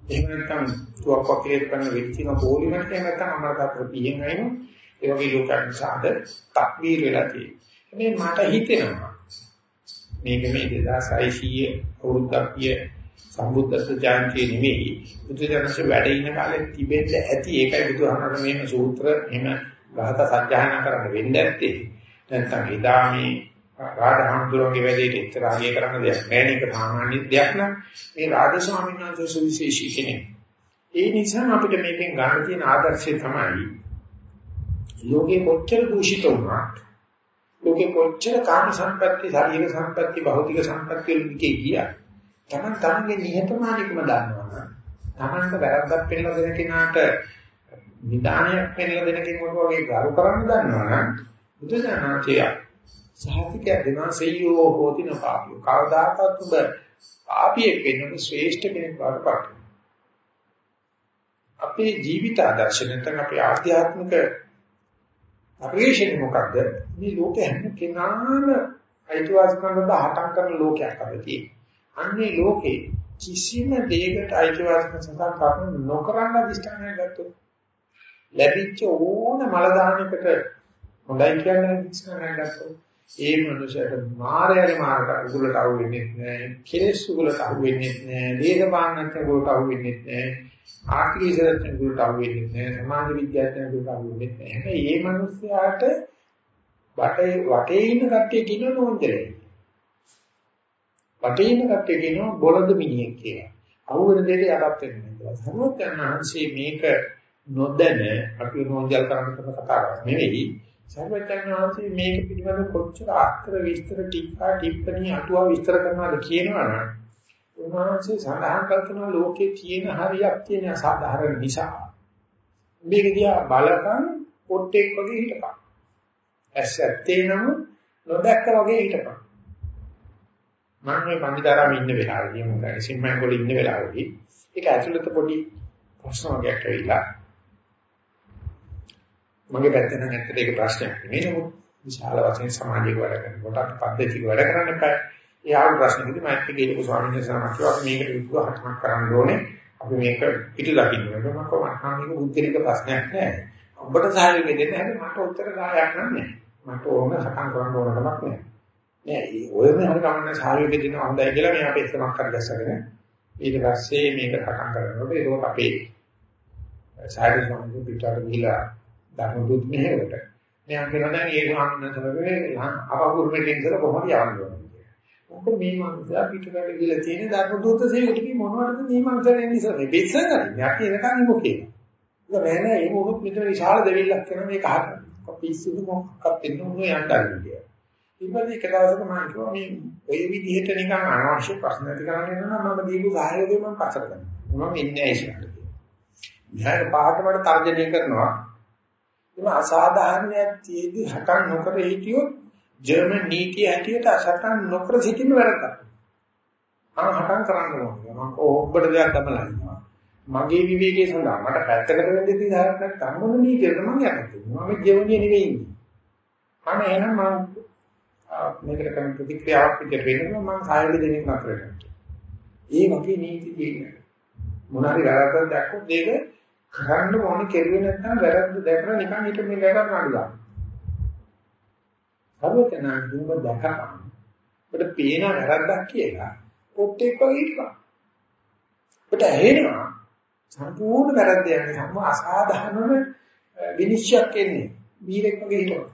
එහෙම නැත්නම් තුවක්ක් කියලා කරන වෙච්චින පොලිමර් කියන නැත්නම් අමරදාතර පියෙන් අයිනු ඒ වගේ ලෝකයන් සාද තක්වීර වෙලා තියෙනවා. මේ මට හිතෙනවා. මේක මේ 2600 අවුරුද්දක් කිය සම්බුද්ධත්ව ජයන්තිය නෙවෙයි. බුදුදහමේ වැඩ ඉන කාලේ තිබෙන්න ඇති ඒකයි බුදුහාමර මේම සූත්‍ර එහෙම ගහත සත්‍යයනා කරන්න වෙන්න ඇත්තේ. නැත්නම් එදා මේ රාජහාමුදුරන්ගේ වැඩේට ඉතරාගිය කරන්න දෙයක් නෑ නේද? සාමාන්‍ය දෙයක් නම් මේ රාජ ස්වාමීන් වහන්සේ සුවිශේෂී කෙනෙක්. ඒ නිසා අපිට මේකෙන් ගන්න තියෙන ආදර්ශය තමයි ලෝකේ කොච්චර දූෂිත වුණත් ලෝකේ කොච්චර කාම සම්පatti ශරීර සම්පatti භෞතික සම්පatti වලින් ගියා තමන් තමන්ගේ නිහතමානීකම දන්නවනම් තමන්ට වැරද්දක් පෙන්නලා දෙන කෙනාට නිදානයක් පෙන්නලා දෙන කෙනෙකුට වගේ ගරු කරන්න දන්නවනම් බුදුසහනාචය සහතිකය දෙනවා සෙය්‍යෝ හෝති නපාපියෝ. කවදාකවත් ඔබ පාපියෙක් වෙන්නට ශ්‍රේෂ්ඨ කෙනෙක් වඩපත් අපේ ජීවිත ආදර්ශ නැත්නම් අපේ ආධ්‍යාත්මික අපේක්ෂණ මොකද්ද මේ ලෝකෙ හැම කෙනාම අයිතිවාසිකම් වල හටන් කරන ලෝකයක් අද තියෙන්නේ. අන්නේ ලෝකේ කිසිම දෙයකට අයිතිවාසිකම් සඳහා කරුණු නොකරන අධිෂ්ඨානයක් ගත්තොත් ලැබිච්ච ඕන මල දානයකට හොඳයි කියන්නේ අධිෂ්ඨානයක් ගත්තොත් ඒ මනුස්සයාට මායයේ මාර්ග උගලට අහු වෙන්නේ නැහැ කෙලෙස් උගලට අහු වෙන්නේ නැහැ දේශපාලනඥ උගලට අහු වෙන්නේ නැහැ ආර්ථික ඉසරච්ච උගලට අහු වෙන්නේ නැහැ සමාජ විද්‍යාඥ උගලට අහු වෙන්නේ නැහැ හැබැයි මේ මනුස්සයාට වටේ වටේ ඉන්න කට්ටිය කියන නෝන්ජලයි වටේ ඉන්න කට්ටිය කියනවා බොළඳ මිනිහෙක් කියලා. අහුවෙන දෙයට යටත් වෙනවා. සර්වඥාන්සේ මේක නොදැන අපි නෝන්ජල් කරන්න කරන කතාවක් නෙවෙයි. සර්වඥාන්සේ මේක පිළිබඳව කොච්චර අක්තර විස්තර ටිකා ටිප්පණි අටුවා විස්තර කරනවාද කියනවනම් උන්වහන්සේ සඳහන් කරන ලෝකේ තියෙන හරියක් තියෙන අසාධාරණ නිසා මේක දිහා බලකන් පොට්ටෙක් වගේ හිටපන්. ඇස් ඇත්තේ නම් නොදැක්ක වගේ හිටපන්. මම මේ පන්දිතාරාමේ ඉන්න වෙලාවේදී මම දැන් සිම්මන්ගොල ඉන්න වෙලාවේදී ඒක ඇතුළත පොඩි ප්‍රශ්න වගේක් ඇවිල්ලා මගේ පැත්තෙන් නම් ඇත්තට ඒක ප්‍රශ්නයක් නෙමෙයි නමුත් විශාල වශයෙන් සමාජයක වැඩ කරනකොට පද්ධතියක වැඩ කරන්න එපා. ඒ ආව ප්‍රශ්නෙකදී මම ඇත්තට ඒක ස්වාමීන් වහන්සේ කිව්වා මේකට විග්‍රහයක් කරන්න ඕනේ. අපි මේක පිටු දකින්න ඕනේ. මම කොහොමද මේක බුද්ධිලික ප්‍රශ්නයක් නෑ. ඔබට සාහලෙ දෙන්න හැබැයි මට උත්තර ගායක් නෑ. මට ඕන සකම් කරන්න ඕන කමක් නෑ. නෑ ඔයම හරි කමන්න සායෝගය දෙන හොඳයි කියලා මේ අපේ ඉස්සමක් කරගස්සගෙන ඊට පස්සේ මේක කටන් කරනකොට ඒක අපේ සායෝගය සම්බන්ධ පිටාට ගිහිලා ධර්ම දුත් මෙහෙකට මේ අන්තිම දැන් ඒ සම්මතවගේ අපහුරුමෙන් ඉඳලා කොහොමද යවන්නේ කියලා. මොකද මේ මනුස්සයා පිටකට ගිහිලා තියෙන ධර්ම දුත් සේවකටි මොනවටද මේ මනුස්සයා එන්නේ ඉස්සර මේ බෙස්සන් කරන්නේ. අපි එනකන් ඉමෝකේ. ඒක නෑ නෑ ඒ මොහොත් මෙතන විශාල දෙවිල්ලක් කරන මේක අහන්න. පිස්සුද මොකක්ද දෙන්න උනේ යන්න කියලා. ඊපස්සේ එක දවසක මම කිව්වා මේ ඔය විදිහට නිකන් අනවශ්‍ය ප්‍රශ්න ඇති කරගෙන යනවා මම දීපු සහයෝගය මම පසර කරනවා. මම ඉන්නේ ඒකට. මෙහාට පහට වඩ තර්ජනය කරනවා. ඒක අසාධාරණයක් තියේදී හටන් නොකර හිටියොත් ජර්මන් නීතිය හැටියට අසටන් නොකර සිටීම වැරද්දක්. මම හටන් කරන්න ඕනේ. මම ඔබට දෙයක් තමලා ඉන්නවා. මගේ විවේකයේ සඳහා මට පැත්තකට වෙන්න දෙයක් නැත්නම් මොන නීතියද මම යන්නේ. මම ජීවණිය නෙවෙයි ඉන්නේ. අනේ එහෙනම් මම මේකට කරන ප්‍රතික්‍රියාවක් විදිහට වෙනවා මම සායල දෙනෙක් නතර කරනවා. ඒ වගේ නීති තියෙනවා. මොනාරි වැරද්දක් දැක්කොත් ඒක කරන්න ඕනේ කෙරුවේ නැත්නම් වැරද්ද දැකලා නිකන් හිත මේ වැරද්ද නඩුවා. සර්වතනා දුඹ දැකපන්. ඔබට පේන වැරද්දක් කියලා පොට්ටෙක් වගේ ඉන්නවා. ඔබට ඇහෙනවා සම්පූර්ණ වැරද්ද යන්නේ සම්ම අසාධාරණ විනිශ්චයක් එන්නේ. බීරෙක් වගේ හිටනවා.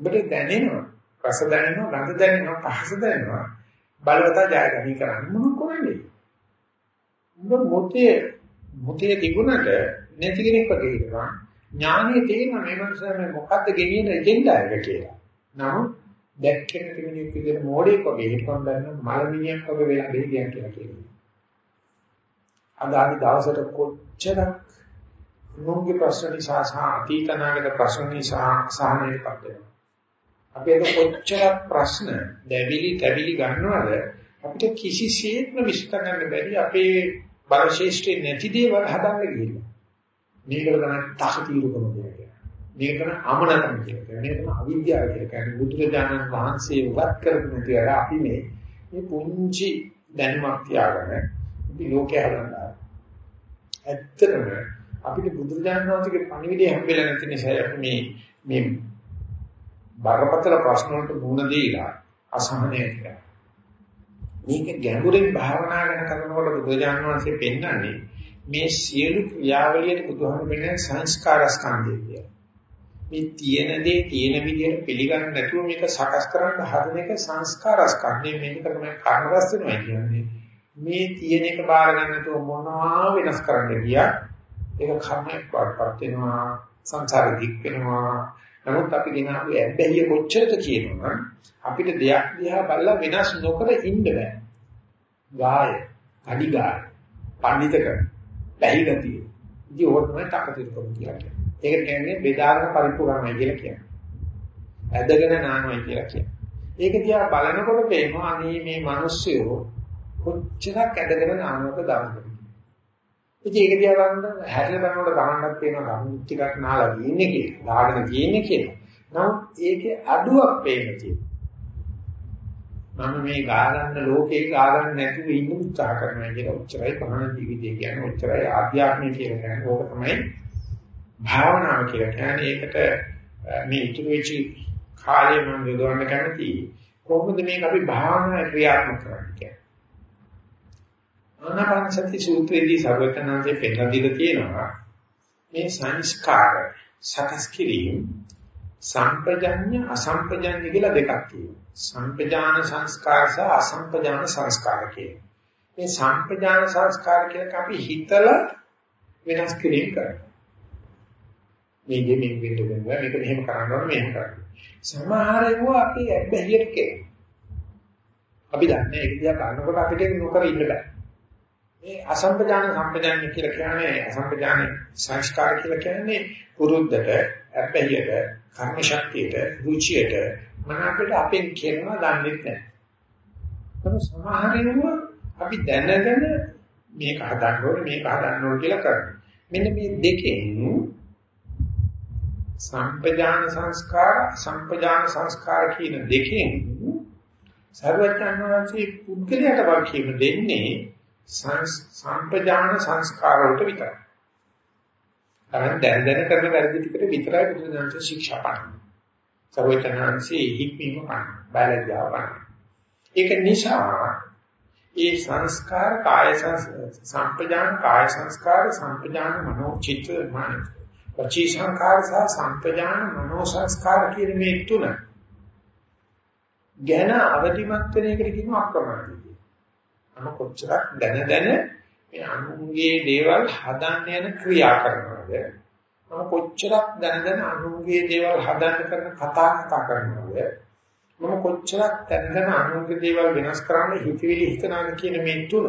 ඔබට දැනෙනවා රස දැනෙනවා ගඳ දැනෙනවා පහස දැනෙනවා බලවතා ජයගනි කරන්න මොන කරන්නේ ඔබ මොතේ මොතේ තිබුණට නැති කෙනෙක් වගේ ඉන්නවා. ඥානෙ තේරෙන මේ මනුස්සයා මේ මොකද්ද ගෙනියන එජෙන්ඩා එක කියලා. නමුත් දැක්කෙන කෙනෙක් විදිහට මොඩේක වගේ හිටපන් දැන්න මලමිණියක් වගේ වෙලා දෙහියන් කියලා කියනවා. අද ආදි දවසට කොච්චරක් මොන්ගේ ප්‍රශ්න නිසා සහ අතීතනාගත ප්‍රශ්න නිසා සාහනයටපත් වෙනවා. අපි අද කොච්චර ප්‍රශ්න දැවිලි තැවිලි ගන්නවද අපිට කිසිසේත්ම විශ්ත ගන්න බැරි අපේ බලශේෂ්ඨේ නැති දේවල් හදන්න ගිහිල්ලා. මේකට තමයි තහතිරුකම කියන්නේ. මේක තමයි අමනකම කියන්නේ. මේක තමයි අවිද්‍යාව කියන්නේ. බුදුරජාණන් වහන්සේ උගත් කරපු නැති අර අපි මේ මේ පුංචි දැනුමක් තියාගෙන අපි ලෝකේ හදන්නා. ඇත්තටම අපිට බුදුරජාණන් වහන්සේගේ පණිවිඩය හම්බෙලා නැති නිසා අපි මේ මේ බරපතල ප්‍රශ්න වලට මුහුණ දීලා අසහනය කියලා. මේක ගැඹුරින් භාවනා කරන කරනකොට බුදුරජාණන් වහන්සේ පෙන්වන්නේ මේ සියලු ක්‍රියාවලියට බුදුහාම වෙන සංස්කාර ස්කන්ධය කියලා. මේ තියෙන දේ තියෙන විදිහට පිළිගන්න නැතුව මේක සකස් කරන්න හදන එක සංස්කාර ස්කන්ධය මේක තමයි කර්ම රැස් වෙනවා කියන්නේ. මේ තියෙන එක බාර ගන්න නැතුව මොනවා වෙනස් කරන්න ගියා ඒක කර්මයක් වඩපත් වෙනවා සංසාර දික් වෙනවා නමුත් අපි දිනාපු ඇබ්බැහිය කොච්චරද කියනවා අපිට දෙයක් දිහා බලලා වෙනස් නොකර ඉන්න බෑ. ගාය, අඩි ගාය, පඬිතක, බැහි ගතිය. ඉතින් ඕක තමයි තකතිරකම කියන්නේ. ඒක කියන්නේ බෙදාගෙන පරිපූර්ණයි කියලා කියන්නේ. ඇදගෙන නානවයි කියලා කියන්නේ. ඒක දිහා බලනකොට පේනවා අනේ මේ මිනිස්සු කොච්චරක් ඇදගෙන නානවද දාන්නද ඉතින් ඒක දිහා බලනකොට හැරිලා බලනකොට ගමන්නක් තියෙනවා ගමන් ටිකක් නාලා තියෙන්නේ කියලා. දාගෙන තියෙන්නේ කියලා. නමුත් ඒකේ අඩුවක් පේන තියෙනවා. මම මේ ගාගන්න ලෝකේ ගාගන්න නැතුව ඉන්න උත්සාහ කරනවා කියන උච්චරයි පහන ජීවිතය කියන්නේ උච්චරයි ආධ්‍යාත්මය කියලා කියන්නේ. ඕක තමයි භාවනාව කියලා කියන්නේ. ඒකට මේ ඉතුරු වෙච්ච කාලය මම යොදවන්න කැමතියි. කොහොමද මේක අපි භාවනා ක්‍රියාත්මක කරන්නේ ආනාපාන සති සූත්‍රයේදී සර්වඥාන්සේ පෙන්නන දීලා තියෙනවා මේ සංස්කාර සකස් කිරීම සම්පජඤ්ඤ අසම්පජඤ්ඤ කියලා දෙකක් තියෙනවා. සම්පජාන සංස්කාර සහ අසම්පජාන සංස්කාර කියලා. මේ සම්පජාන සංස්කාර කියලා අපි හිතලා වෙනස් කිරීම කරනවා. මේ දෙමින් වෙන්න වෙනවා මේක මෙහෙම කරන්න ඕන මෙහෙම කරන්න. සමහර ඒවා අපි ඇබ්බැහියට කෙරේ. අපි දන්නේ ඒක දිහා බලනකොට අපිට නොකර ඉන්න බෑ. මේ අසම්පජාන සම්පජාන කියලා කියන්නේ අසම්පජාන සංස්කාර කියලා කියන්නේ පුරුද්දට, අපැහියට, කර්ම ශක්තියට, රුචියට මනාපට අපෙන් කියනවා දන්නේ නැහැ. තම සමහරින්ම අපි දැනගෙන මේක හදන්න ඕනේ මේක හදන්න ඕනේ කියලා කරනවා. මෙන්න මේ දෙකෙන් සම්පජාන සංස්කාර සම්පජාන සංස්කාර කියන දෙකෙන් සර්වඥාන්වහන්සේ පුද්ගලයාට වාක්‍යෙම දෙන්නේ සම්පජාන සංස්කාර වලට විතරයි. අරන් දැන දැන කරන වැරදි ටිකට විතරයි බුදුදහමේ ශික්ෂා පන්නේ. සර්වචනාංශී හික්මීම පන්නේ. බයලජ්ජාව පන්නේ. ඒක නිසා ඒ සංස්කාර කාය සම්පජාන කාය සංස්කාර සම්පජාන මනෝ චිත්ත මන වචී සංස්කාර සහ සම්පජාන මනෝ සංස්කාර කියන මේ තුන ගැන අවදිමත් වෙන එකට කියනවා අක්‍රමණය මම කොච්චරක් දැන දැන මේ අනුන්ගේ දේවල් හදන්න යන ක්‍රියා කරනවද? මම කොච්චරක් දැන දැන අනුන්ගේ දේවල් හදන්න කරන කතා කතා කරනවද? මම කොච්චරක් දැන දැන අනුන්ගේ දේවල් වෙනස් කරන්න හිතවිලි හිතනවාද කියන මේ තුන.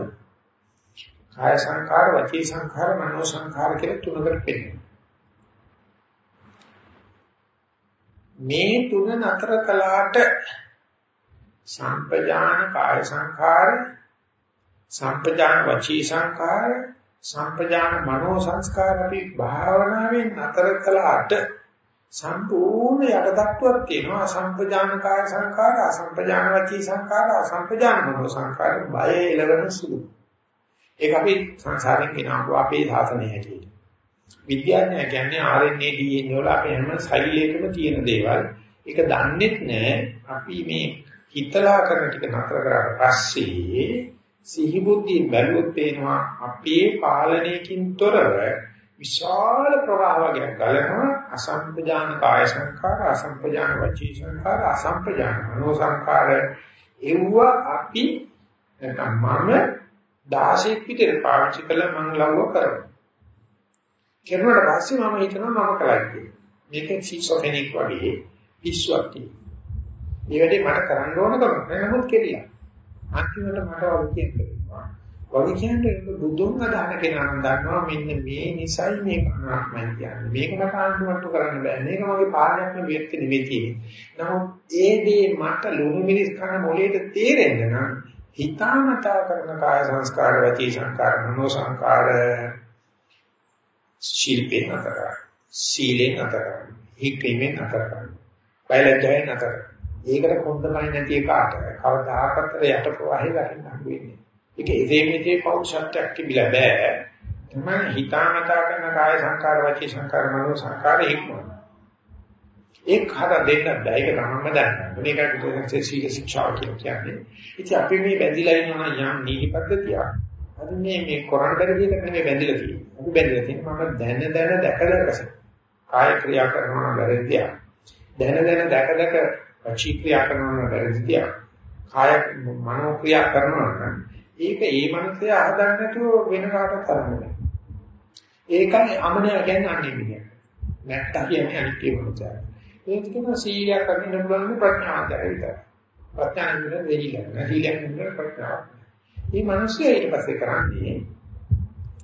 කාය සංකාර වචී සංකාර මනෝ සංකාර කියලා තුනකට පෙන්නනවා. මේ තුන නතර කළාට සම්පජාන කාය සංඛාර සම්පජාන වචී සංකාර සම්පජාන මනෝ සංස්කාර අපි භාවනාවෙන් අතර කළාට සම්පූර්ණ යටටත්වයක් තියෙනවා. අසම්පජාන කාය සංකාර අසම්පජාන වචී සංකාර අසම්පජාන මනෝ සංකාර බය එළවෙන සුළු. ඒක අපි සංසාරයෙන් ගෙනාවු අපේ සාසනය හැටියට. විද්‍යාඥය කියන්නේ RNA DNA වල අපේ හැම සෛලයකම තියෙන දේවල්. ඒක දන්නෙත් නෑ. අපි මේ හිතලා කරන ටික නතර කරාට පස්සේ සිහි බුද්ධියෙන් බැලුවොත් පේනවා අපේ පාලනයකින් තොරව විශාල ප්‍රවාහ වගේ ගලනවා අසම්පජාන කාය සංඛාර අසම්පජාන වචී සංඛාර අසම්පජාන මනෝ සංඛාර. එව්ව අපි නැත්නම් මම 16 පිටේ පාවිච්චි කළා මම ලව්ව කරනවා. කෙරුණාට පස්සේ මම හිතනවා මම කලයි කියලා. මේක ෆිසොෆෙනික් වගේ පිස්සුවක් තියෙනවා. මේ වැඩේ මට කරන්න ඕන කම නමුත් කෙරියා අන්තිමට මට වගේ කියනවා වගේ කියන්නේ බුදුන් අදහන කෙනා නම් දන්නවා මෙන්න මේ නිසයි මේ අනාත්මයි කියන්නේ. මේක මට ආන්දුමට්ටු කරන්න බෑ. මේක මගේ පාරයක්ම වියත් නෙවෙයි තියෙන්නේ. නමුත් ඒ දේ මට ලුණු මිනිස් කන මොලේට තේරෙන්න නම් හිතාමතා කරන කාය සංස්කාර, වචී සංස්කාර, මනෝ සංස්කාර ශිල්පේ නතර. සීලේ නතර. හික්මේ නතර. බයලජ්ජාවේ නතර. ඒකට කොන්දමයි නැති එකට කවදාකවත් යට ප්‍රවාහය ගන්න හම්බ වෙන්නේ. ඒක එදේ මෙතේ පෞෂත්වයක් තිබිලා බෑ. තමයි හිතාමතා කරන කාය සංකාර වචී සංකාර මනෝ සංකාර ඉක්මන. ඒක හර දෙන්න බෑ. ඒක තමන්ම දන්නවා. මේකට බුදුන්සේ සීල ශික්ෂාව කියලා කියන්නේ. ඉතින් අපි මේ බැඳිලා ඉන්නවා යම් නීති පද්ධතියක්. අද මේ මේ කොරණ බැරි දෙයක් නෙමෙයි බැඳිලා තියෙන්නේ. අපි බැඳිලා තියෙන්නේ මම දැන දැන දැක දැක කාය ක්‍රියා කරනවා බැරිදියා. දැන දැන දැක දැක වචී ක්‍රියා කරනවා බැරිදියා. කාය මනෝ ක්‍රියා කරනවා නම් ඒක ඒ මනසේ අහදන්න නැතුව වෙන කාටවත් කරන්න බෑ. ඒකයි අමනය කියන්නේ අන්නේ විදිය. නැත්තා කියන්නේ අනිත්‍ය මොකද? ඒක කියන සීලයක් කරන්න පුළුවන් ප්‍රඥාවතර විතරයි. ප්‍රඥාවෙන් වෙලිලා. සීලයෙන් නෙමෙයි ප්‍රඥාව. මේ මිනිස්සු ඊට පස්සේ කරන්නේ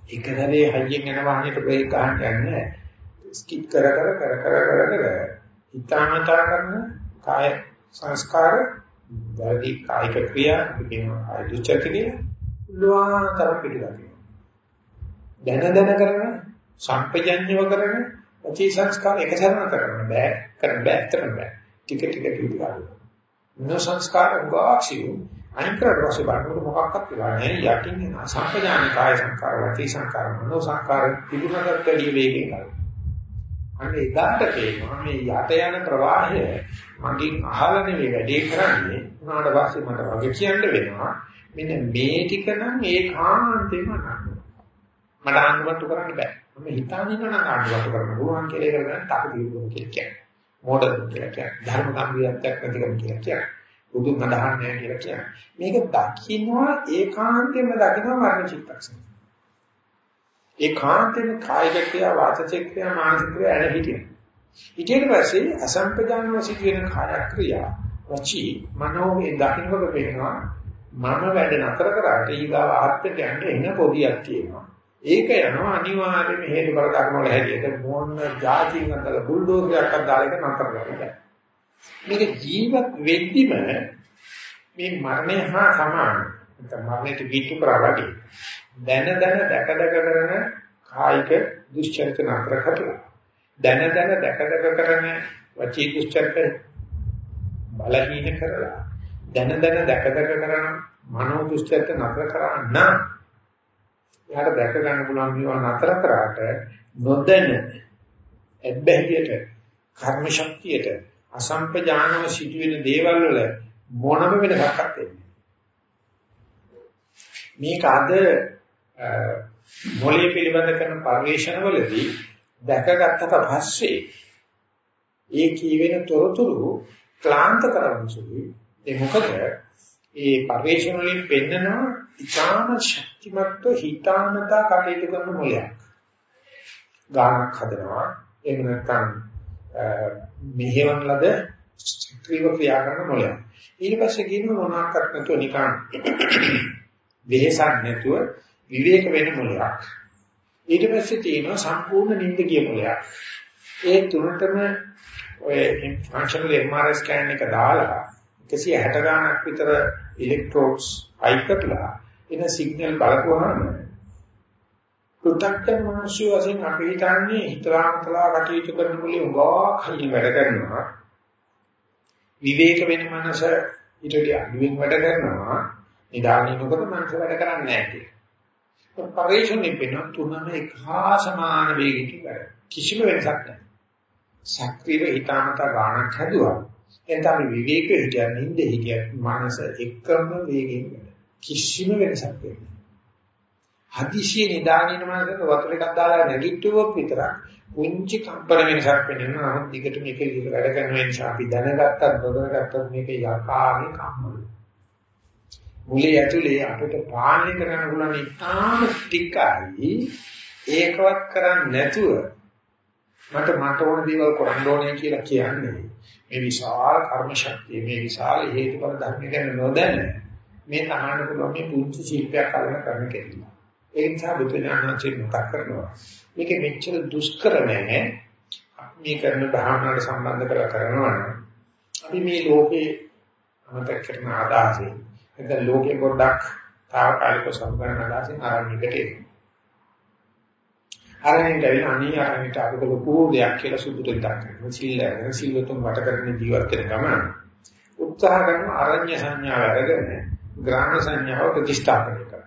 එකදේ හයියෙන් යන වාහනේට බ්‍රේක් ගන්න යන්නේ ස්කිප් කර කර කර කර කර කර හිතාමතා කරන කාය සංස්කාර වැඩි කායික ක්‍රියා කියනවා කාය දුචක්‍රිය ලෝවාතර පිළිගන්නවා. දැන දැන කරන සම්පජඤ්ඤව කරන වචී සංස්කාර එක සරණ කරන්න බෑ කරන්න බෑ කරන්න බෑ. ටික ටික ටික ගන්නවා මොන සංස්කාර උගාක්ෂියු අයින් කරලා පස්සේ බලනකොට මොකක්වත් වෙලා නැහැ. යටින් එන සම්පජාන කාය සංස්කාර වචී සංස්කාර මනෝ සංස්කාර පිළිබඳව කලිය වේගෙන් කරනවා. අන්න එදාට තේරෙනවා මේ යට යන ප්‍රවාහය මගෙන් අහලා නෙවෙයි වැඩේ කරන්නේ. උනාට පස්සේ මට වගේ කියන්න වෙනවා. මෙන්න මේ ටික නම් ඒකාන්තෙම නෑ මට අනුමත කරන්න බෑ. මම හිතාගෙන නම් අනුමත කරන්න පුළුවන් කියලා ඒක ගන්න තාක දීපුවා කියලා කියන්නේ. මොඩල් කියලා කියන්නේ. ධර්ම ගම්භීරත්වයක් නැතිකම කියලා කියන්නේ. බුදුන් අදහන්නේ කියලා කියන්නේ. මේක දකින්නවා ඒකාන්තයෙන්ම දකින්නවා මරණ චිත්තක්ෂණ ඒකාන්තයෙන් කායික ක්‍රියා වාචික ක්‍රියා මානසික ක්‍රියා ඇන හිටියා. ඊට පස්සේ අසම්පජාන වශයෙන් වෙන කාය ක්‍රියා වචී මනෝමය දකින්නකොට පේනවා මම වැඩ නතර කරාට ඊගාව ආත්මයට යන්න එන පොදියක් තියෙනවා. ඒක යනවා අනිවාර්යයෙන්ම හේතු කර කර්ම වල හැටියට මොන જાතින් අතල බුල්ඩෝසරයක් අදාලක නතර කරන්න. මේක ජීවත් වෙද්දිම මේ මරණය හා සමාන. නැත්නම් මරණයට පිටු කරා වගේ දැන දැන දැක දැක කරන කායික දුස්චරිත නතර කරලා. දැන දැන දැක දැක කරන වචී දුස්චරිත බලහීන කරලා. දැන දැන දැක දැක කරන මනෝ දුස්චරිත නතර කරා නම් එයාට දැක ගන්න පුළුවන් මේවා නතර කරාට නොදැන එබ්බැහියට කර්ම ශක්තියට අසම්පජානව සිදුවෙන දේවල් වල මොනම වෙනසක් නැත්තේ මේක අද මොළයේ පිළිබඳ කරන පරිශ්‍රණවලදී දැකගත්තට පස්සේ ඒ කියවෙන තොරතුරු ක්ලාන්ත කරන සුළුයි. ඒ මොකද? ඒ පරිශ්‍රණ වලින් පෙන්නනවා ඉතාම ශක්තිමත් හිතානතා කටයුතු කරන මොළයක්. ගානක් හදනවා. එහෙම නැත්නම් මෙහෙවන ලද ක්‍රියාව ක්‍රියා කරන මොළයක්. ඊට පස්සේ කියනවා මොනවාක්වත් නැතුව නිකන් වෙහසක් නැතුව විවේක වෙන මොලයක්. ඊට පස්සේ තියෙනවා සම්පූර්ණ නිින්ද ගිය මොලයක්. ඒ තුනටම ඔය ෆන්ක්ෂනල් MRI ස්කෑන් එක දාලා 160 ගණක් විතර ඉලෙක්ට්‍රෝඩ්ස් අයි කරලා එන සිග්නල් බලපුවාම ප්‍රොටෙක්ටර් මිනිස්සු වශයෙන් අපි හිතන්නේ හිතලාමතලා කටයුතු කරන මුලින් උගා කලින් වැඩ කරනවා විවේක වෙන මනස ඊට වඩා අඩුවෙන් වැඩ කරනවා නිදානිනකොට මනස වැඩ කරන්නේ නැහැ කියලා. පරිශ්‍රණය වෙන තුනම එක හා සමාන වේගයකින් වැඩ. කිසිම වෙනසක් නැහැ. සක්‍රීය හිතාමතා ගානක් හැදුවා. එතන විවේක හිටියා නිින්ද හිටියා මනස එකම වේගයෙන් වැඩ. කිසිම වෙනසක් වෙන්නේ හදිසියේ නිදාගෙන මනසට වතුර එකක් දාලා නැගිට්ටුවොත් විතරක් පුංචි කම්පන වෙනසක් වෙන්නේ නැහැ. නමුත් දිගට මේක වැඩ කරන නිසා අපි දැනගත්තත් නොදැනගත්තත් මේක යකාගේ කම්මලු. මුලේ ඇතුලේ අපිට පාලනය කරන්න පුළුවන් ඉතාම ටිකයි ඒකවත් කරන්නේ නැතුව මට මට ඕන දේවල් කරන්න ඕනේ කියලා කියන්නේ මේ විශාල කර්ම ශක්තිය මේ විශාල හේතුඵල ධර්ම ගැන නොදැන මේ තහන්න පුළුවන් මේ පුංචි ශිල්පයක් අරගෙන කරන කෙනෙක්. ඒ නිසා බුදුනාචි මතක් කරනවා. මේක මෙච්චර දුෂ්කර නැහැ. මේ කරන භාවනාවට සම්බන්ධ කරලා කරනවා නම් අපි මේ ලෝකේ අමතක කරන ආදාසෙ නැත්නම් ලෝකේ පොඩ්ඩක් తాවකාලික සම්බන්ධ ආදාසෙන් ආරම්භයකට එනවා. ආරණ්‍යට ඇවිල්ලා අනී ආරණ්‍යට අපිට ලොකු දෙයක් කියලා සුදුට දක්වනවා. සිල් අරගෙන සිල්වතුන් වට කරගෙන ජීවත් වෙන ගමන උත්සාහ කරන ආරණ්‍ය සංඥාව අරගෙන ග්‍රාම සංඥාව ප්‍රතිස්ථාපනය කරනවා.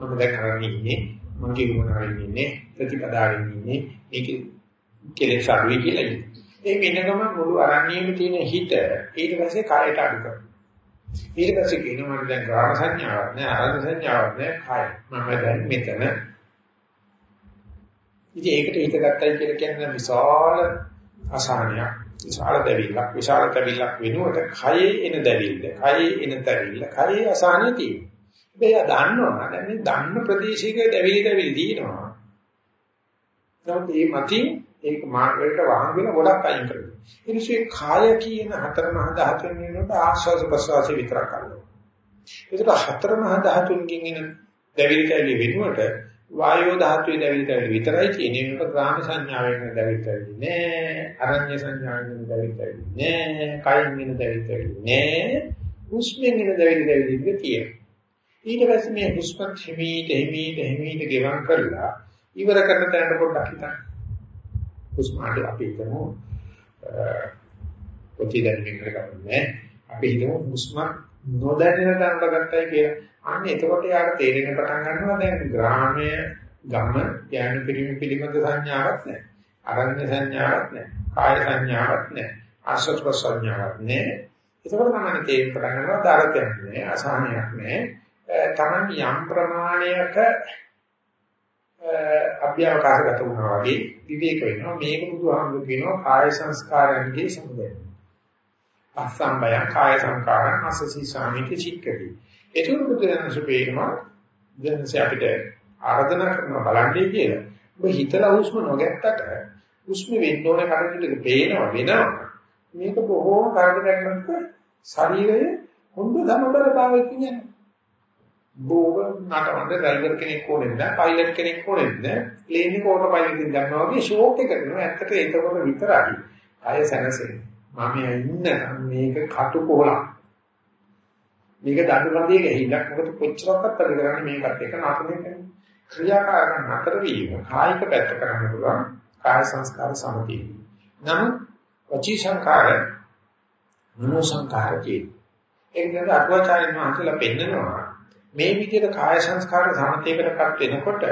මම දැන් අරගෙන ඉන්නේ මගේ ගුණාවෙන් ඉන්නේ ප්‍රතිපදාවෙන් ඉන්නේ ඒක කෙලෙස් අඩුයි කියලා ඉන්නේ. ඒ වෙනකම මුළු ආරණ්‍යෙම තියෙන හිත ඊට පස්සේ කායට අඩු කරනවා. ඊට පස්සේ කියනවා දැන් ග්‍රාම සංඥාවක් නෑ ආරණ්‍ය සංඥාවක් නෑ කාය. මම දැන් මෙතන ඉතින් ඒකට හිත ගත්තයි කියලා කියන්නේ විශාල අසහනයක්, විශාල දැවිල්ලක්, විශාල දැවිල්ලක් වෙනුවට කයේ එන දැවිල්ල, කයේ එන දැවිල්ල, කයේ අසහනය තියෙනවා. හැබැයි දන්නවා දැන් මේ දන්න ප්‍රදේශයක දැවිලි දැවිලි දිනනවා. නමුත් මේ මතින් ඒක මාර්ගයට වහන් වෙන ගොඩක් අයින් කරනවා. ඒ නිසා කාය කියන හතර මහ ධාතුන් වෙනකොට ආස්වාද ප්‍රසවාස විතරක් කරනවා. ඒකට හතර මහ ධාතුන්ගෙන් එන දැවිලි දැවිලි වෙනුවට වායෝ ධාතුවේ දැවිලි දැවිලි විතරයි තියෙන්නේ. මේක ග්‍රාම සංඥාවෙන් දැවිලි දැවිලි නෑ. අරඤ්‍ය සංඥාවෙන් දැවිලි දැවිලි නෑ. කයින් වෙන දැවිලි දැවිලි නෑ. හුස්මෙන් වෙන දැවිලි දැවිලි තියෙනවා. ඊට පස්සේ මේ හුස්මත් හිමීට හිමීට හිමීට ගෙවම් කරලා ඉවර කරන තැනට පොඩ්ඩක් හිතන්න. හුස්මට අපි හිතමු ප්‍රතිදැනීම කරගන්නේ. අපි හිතමු හුස්ම නොදැනෙන තැනට ගත්තයි කියලා. අන්න එතකොට යාට තේරෙන පටන් ගන්නවා දැන් ග්‍රාමය ගම ඥාන පිළිම පිළිබඳ සංඥාවක් නැහැ. අරඤ්‍ය සංඥාවක් නැහැ. කාය සංඥාවක් නැහැ. ආශ්‍රත් ප්‍රසඤ්ඤාවක් නැහැ. එතකොට තමයි තේරෙන පටන් ගන්නවා දාරතයක් නැහැ. අසහනයක් නැහැ. තමන් යම් ප්‍රමාණයක අභ්‍යවකාශගත වුණා වගේ විවේක වෙනවා. මේක බුදුහාමුදුරු කියනවා කාය සංස්කාරයන්ගේ සමුදය. අසම්බය කාය සංකාරං අසසී සාමිති චික්කති. ඒක බුදුරජාණන් සුපේනවා දැන්සේ අපිට ආරාධනා කරනවා බලන්නේ කියලා. ඔබ හිතලා හුස්ම නොගත්තට හුස්ම වෙන්න ඕන කටයුතු පේනවා වෙනවා. මේක බොහෝම කාර්යයක් ශරීරයේ හොඳ සමබර භාවයකින් යනවා. බෝව නටවන්න ඩ්‍රයිවර් කෙනෙක් ඕනෙත් නැහැ, පයිලට් කෙනෙක් ඕනෙත් නැහැ. ප්ලේන් එක ඕටෝ පයිලට් එකෙන් ගන්නවා වගේ ෂෝක් එක කරනවා. ඇත්තට ඒකවල විතරයි. අය සැනසෙන්නේ. මම ඉන්න මේක කටු කොහලක්. මේක දඬුවන්දියේ ගැහිලක් මොකද කොච්චරක්වත් අද කරන්නේ මේකත් එක නතර ක්‍රියාකාරකම් නතර වීම කායික පැත්ත කරන්න පුළුවන් කාය සංස්කාර සමතිය. නමුත් වචී සංකාර මනෝ සංකාර කියන ඒකද අටුවාචාර්යන් වහන්සේලා පෙන්නනවා මේ විදිහට කාය සංස්කාර ධනතේකටපත් වෙනකොට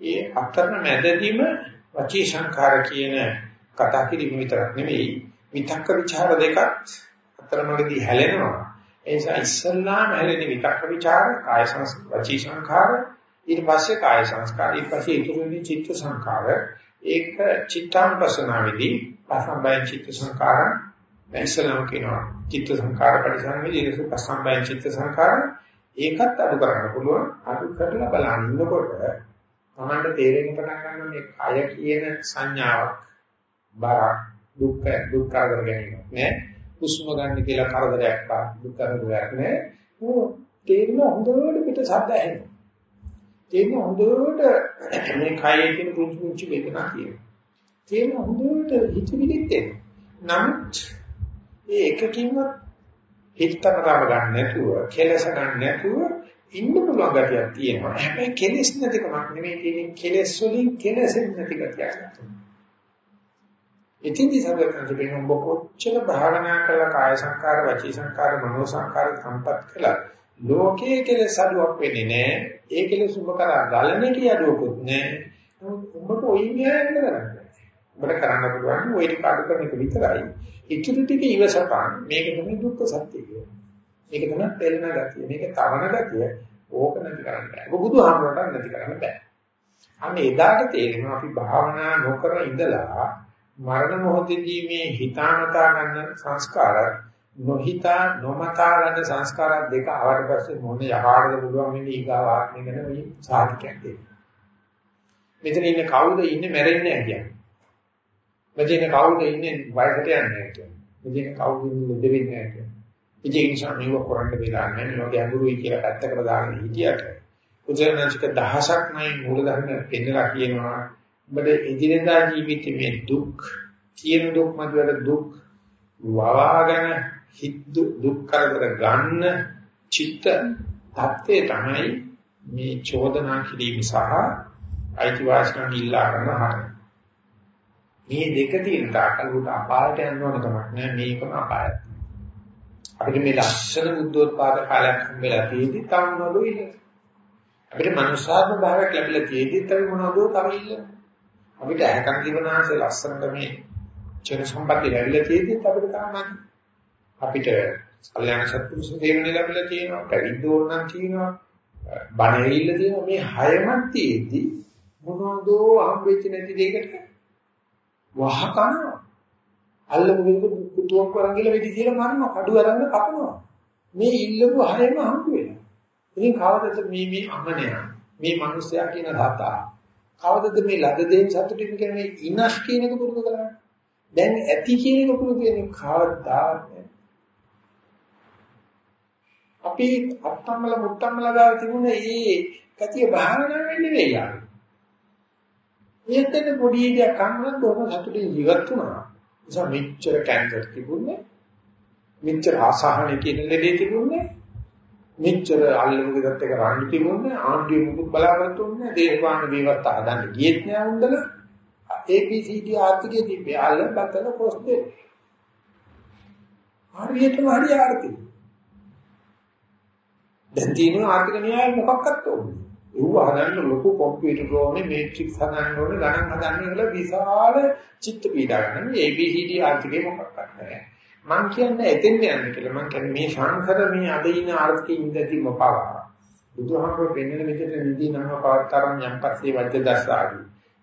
ඒ අතරම මැදදීම වචී සංඛාර කියන කතා කිරීම විතරක් නෙවෙයි විතක්ක ਵਿਚාර දෙකත් අතරමඟදී හැලෙනවා. ඒ නිසා ඉස්සල්ලාම හැලෙන විතක්ක ਵਿਚාර කාය සංස්කාර වචී සංඛාර ඊට පස්සේ කාය සංස්කාර ඊට පස්සේ ඉතුරු වෙන්නේ චිත්ත සංඛාර. ඒක චිත්තානුපසනාවේදී පස්සම්බය චිත්ත සංකාරං දැන් ඉස්සලම කියනවා චිත්ත සංකාර පරිසංවේදී ඒක පස්සම්බය චිත්ත සංකාරං ඒකත් අඩු කරන්න පුළුවන්. අඩු කරලා බලන්න. ඉන්නකොට තමන්ට තේරෙන්න පටන් ගන්නවා මේ කය කියන සංඥාවක් බරක් දුක්ඛ දුක්ඛ කර ගැනීම නේ. හුස්ම ගන්න කියලා කරදරයක් පා දුක් කරදරයක් නෑ. ਉਹ තේරෙන හොඳට පිට ශබ්ද ඇහෙනවා. තේරෙන හොඳට මේ කයේ තියෙන පුංචි පුංචි වේදනා කියනවා තේරෙන හොඳට හිතවිලිත් එනවා. නමුත් ඒ එකකින්වත් හිතතරව ගන්න නැතුව කෙලස ගන්න නැතුව ඉන්න පුළුවන් ගතියක් තියෙනවා. හැබැයි කෙලස් නැතිකමක් නෙමෙයි තියෙන්නේ. කෙලස් වලින් කෙලසෙන් නැති ගතියක් ඉතින්දි සර්වඥාන්ත කියන ඔබ කොච්චර භාවනා කළා කාය සංකාර වචී සංකාර මනෝ සංකාර සම්පත් කළා ලෝකයේ කෙලෙස් අඩුවක් වෙන්නේ නැහැ ඒ කෙලෙස් ඔබ කරා ගලන කිය අඩුවකුත් නැහැ ඔබට ඔයි මෙහෙම කරන්නේ ඔබට කරන්න පුළුවන් ඔය ටික අඩු කරන එක විතරයි. ඉතුරු ටික ඉවසපන්. මේක තමයි දුක්ඛ සත්‍ය කියන්නේ. මේක තමයි තෙලන ගතිය. මේක තවන ගතිය. ඕක නැති කරන්න බෑ. ඔබ බුදුහාමරට නැති කරන්න බෑ. අන්න එදාට තේරෙනවා අපි භාවනා නොකර ඉඳලා මරණ මොහොතදී මේ හිතාමතා ගන්න සංස්කාර නොහිතා නොමතා ගන්න සංස්කාර දෙක ආවට පස්සේ මොන යහාරද පුළුවන් මේ ඊගාව ආත්මය ගැන මේ සාධකයක් දෙන්න. මෙතන ඉන්න කවුද? ඉන්නේ මැරෙන්නේ නැහැ කියන්නේ. මෙතන කවුද ඉන්නේ වයසට යන්නේ නැහැ කියන්නේ. මෙතන කවුද ඉන්නේ ලෙඩ වෙන්නේ නැහැ කියන්නේ. ඒ නිසා මේව කරන්න වෙලා නැහැ. මේවා ගැඹුරුයි කියලා පැත්තකට දාගෙන හිටියට උදේනාචික දහසක් නයි මූලධර්ම පෙන්නලා කියනවා. ඔබට එදිනෙදා ජීවිතයේ මේ දුක්, කියන දුක් මැදවල දුක් වවාගෙන හිත දුක් කරදර ගන්න චිත්ත தත්ත්වය තමයි මේ චෝදනා කිරීම සහ අයිතිවාසිකම් ඉල්ලා කරන හරය. මේ දෙක තියෙන තාකල් උට අපායට යන්න ඕන කමක් නෑ මේකම අපායයි. අපිට මේ ලක්ෂණ බුද්ධෝත්පාද කාලයක් හම්බෙලා තියෙදි තව මොනවද ඉන්නේ? අපිට මනුෂ්‍යාත්ම භාවයක් ලැබිලා තියෙදි තව මොනවද තව ඉන්නේ? අපිට ඇහැකන් දිවනාස ලස්සනට මේ චර සම්පatti ලැබිලා තියෙදි අපිට තාම අපිට කල්යාණ සත්පුරුෂ තේරුණ ලැබිලා තියෙනවා, පැවිද්ද ඕනනම් තියෙනවා, බණ ඇවිල්ලා තියෙනවා මේ හයමත් තියෙද්දි මොනවද හම්බෙච්ච නැති දෙයකට වහ කනවා. අල්ලමු වෙනකොට කුතුවක් වරන් ගිහලා වෙඩි කියලා මරනවා, කඩු අරගෙන කපනවා. මේ ඉල්ලපු හයම හම්බ වෙනවා. ඉතින් කවදද මේ මේ අමනය මේ මිනිස්යා කියන ධාතා කවදද මේ ලද දෙයින් සතුටින් කියන්නේ ඉනස් කියන එක පුරුදු කරන්නේ? දැන් ඇති කියන එක පුරුදු කියන්නේ කවදාද? අපි අත්තම්මල මුත්තම්මල ගාව තිබුණ ඒ කතිය භාවනා වෙන්නේ නෙවෙයි. මේකෙන් පොඩි දෙයක් අන්නත් බොහොම සතුටින් ජීවත් වුණා. නිසා මෙච්චර කැන්සර් තිබුණේ මෙච්චර ආසහන කියන ලෙඩේ තිබුණේ මෙච්චර අල්ලමුගේ දත් එක රණ්ඩු තිබුණේ ආණ්ඩුවේ මුකුත් බලාපොරොත්තු වෙන්නේ දේශපාලන විවත්ත හදන්න ගියෙත් නෑ උන්දල. ABCD ආර්ථිකයේ තිබ්බේ. අල්ල බතල පොස්තේ හරියටම හරි ආර්ථිකය දැන් තියෙන ආර්ථික න්‍යාය මොකක්වත් ඕනේ. ඒව හදන්න ලොකු කම්පියුටර් ඕනේ මේට්‍රික්ස් හදන්න ඕනේ ගණන් හදන්න කියලා විශාල චිත්ත පීඩා ගන්න. මේ ABCD ආර්ථිකේ මොකක්වත් නැහැ. මම කියන්නේ එතෙන් යන්න කියලා. මම කියන්නේ මේ සංඛර මේ අද ඉන ආර්ථිකයේ ඉඳදී මොපාවා බුදුහාමුදුරුවෝ පෙන්වන විදිහට නිදී නම පවත්තරම් යම්පස්සේ වජ්‍ය දස්සාවි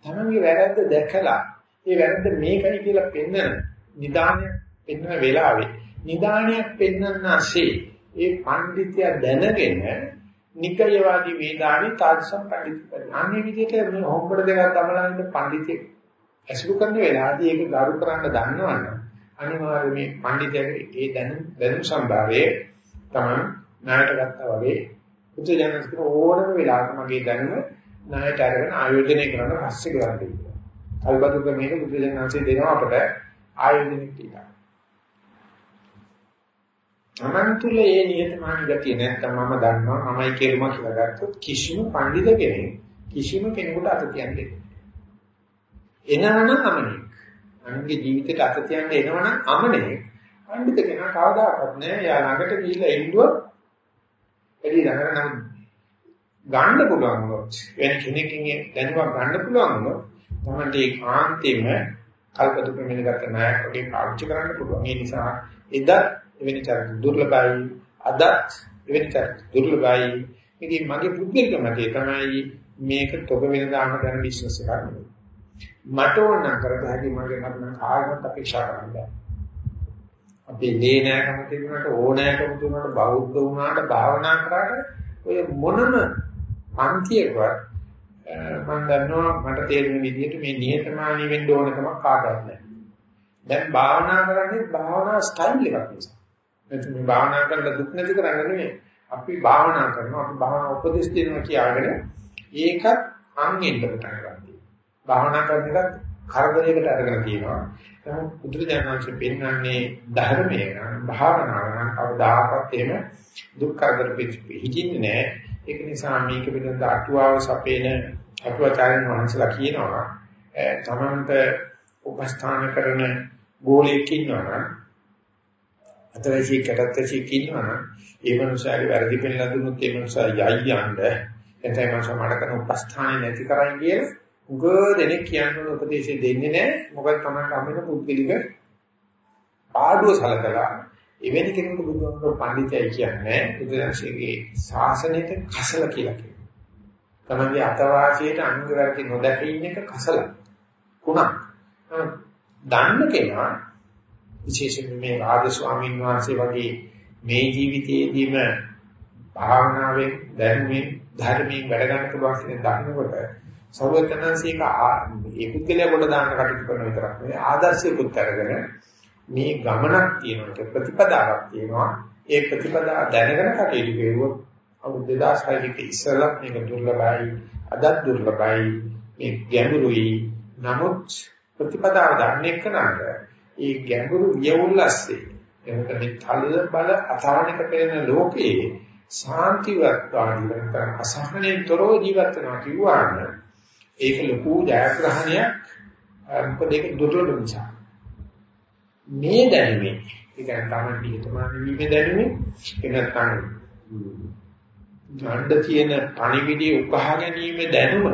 තමන්ගේ වැරද්ද දැකලා ඒ වැරද්ද මේකයි කියලා පෙන්වන නිදානයක් පෙන්වන වෙලාවේ නිදානයක් පෙන්වන්නාසේ ඒ පඬිතිය දැනගෙන නිකයවාදී වේදාවි තාදසම් පඬිතුකයි. අන්නේ විදිහට මේ හොම්බඩ දෙකක් තමලා ඉන්න පඬිතෙක් ඇසුරු කරන වෙලාවදී ඒක ගරු කරන්න දන්නවනම් අනිවාර්යයෙන් මේ පඬිතයාගේ ඒ දැනුම් දැනුම් සම්භාරයේ තමයි ණයට ගත්තා වගේ පුදු ජනස් කර ඕනම වෙලාවක මගේ දැනුම ණයට අරගෙන ආයෝජනය කරන පස්සේ ගන්න දෙනවා. අල්බදු ක්‍රමයක බුදු ජනන්සේ දෙනවා අපට ආයෝජනය කියලා. තමන් තුළ ඒ නියතමානී ගතිය නැත්නම් මම දන්නවා මමයි කියලාම කියලා ගත්තොත් කිසිම පඬිද කෙනෙක් කිසිම කෙනෙකුට අත තියන්නේ එනවනම් අමනේ. අනුන්ගේ ජීවිතයට අත තියන්න එනවනම් අමනේ. පඬිත කෙනා කවදාකවත් නෑ. යා ළඟට ගිහිල්ලා එන්නුවොත් එළි ළඟට නම් ගන්න පුළුවන් වුණොත් වෙන කෙනකින් දැනුවක් ගන්න පුළුවන් වුණොත් තමයි ඒ කාන්තේම කල්පතුක මෙලගත නායක වගේ පාවිච්චි කරන්න පුළුවන්. ඒ නිසා එදා එවැනි චරිත දුර්ලභයි අදත් එවැනි චරිත දුර්ලභයි ඉතින් මගේ පුද්ගලික මතය තමයි මේක තොග වෙන දාන ගැන බිස්නස් එකක් නෙවෙයි මට ඕන කරත හැකි මගේ නම් කාගවත් අපේක්ෂා කරන්න බෑ අපි දේ නෑකම තිබුණාට ඕනෑකම තිබුණාට බෞද්ධ වුණාට භාවනා කරාට ඔය මොනම පන්තියකවත් මම දන්නවා මට තේරෙන විදිහට මේ නිහතමානී වෙන්න ඕන කමක් කාටවත් නැහැ. දැන් භාවනා කරන්නේ භාවනා ස්ටයිල් එකක් නිසා. නැත්නම් මේ භාවනා කරලා දුක් නැති කරන්න නෙමෙයි. අපි භාවනා කරනවා අපි භාවනා උපදෙස් දෙනවා කියාගෙන ඒකත් අංගෙන්න පටන් ගන්නවා. භාවනා කරන එකත් කරදරයකට අරගෙන තියෙනවා. නමුත් බුදුරජාණන්සේ පෙන්වන්නේ ධර්මයේ නම් භාවනාව නම් කවදාකවත් එහෙම දුක් කරදර පිළිහින්නේ නැහැ. ඒක නිසා මේක පිළිබඳ අටුවාව සපේන අටුවාචාර්යන් වහන්සේලා කියනවා තමන්ට උපස්ථාන කරන ගෝලයක් ඉන්නවා නම් අතරේ කටත්තේ ඉන්නවා නම් ඒ මනුස්සයාගේ වැරදි පෙන්නලා දුන්නොත් ඒ මනුස්සයා යයි යන්න එතැයි මනුස්සයා මට කරන උපස්ථානේ නැති කරන්නේ කියලා උග දෙනෙක් කියන්න උපදේශය දෙන්නේ නැහැ මොකද තමයි කමින පුද්ගලික ආඩුව සලකලා එවැනි කෙනෙකුට බුදුහාමුදුරුවෝ පඬිතයි කියන්නේ බුදුරජාණන්සේගේ ශාසනයට කසල කියලා කියනවා. තමන්ගේ අතවාසියට අංග වැරදි නොදැකීම එක කසල. කුණක්. දන්න කෙනා විශේෂයෙන් මේ රාජ ස්වාමීන් වහන්සේ වගේ මේ ජීවිතයේදීම භාවනාවෙන් දැනුමින් ධර්මයෙන් වැඩ ගන්න පුළුවන් කියන දකින්නකොට සර්වඥාන්සේක ඒ පුද්ගලයා කොට දාන්න කටයුතු කරන විතරක් නෙවෙයි ආදර්ශයකුත් අරගෙන මේ ගමනක් තියෙනවා ප්‍රතිපදාවක් තියෙනවා. ඒ ප්‍රතිපදා දැනගෙන කටයුතු කරුවොත් අවුරුදු 2006 ක ඉස්සෙල්ලා මේක දුර්ලභයි අදත් දුර්ලභයි මේ ගැඹුරුයි. නමුත් ප්‍රතිපදාව දන්නේ කනට ඒ ගැඹුරු වියවුල්ස්සේ එනක මේ තල බල අසහනික පෙරෙන ලෝකයේ සාන්තිවත් වාදිවන්තර අසහනෙන් තොරව ජීවත් වෙනවා කිව්වම ඒක ලොකු ජයග්‍රහණයක්. මොකද ඒක දුර්ලභ නිසා. මේ දැනුමේ ඒ කියන්නේ තමයි නිහතමානී වීමේ දැනුමේ. එනතන ගන්න තියෙන පණිවිඩය උකහා ගැනීම දැනුම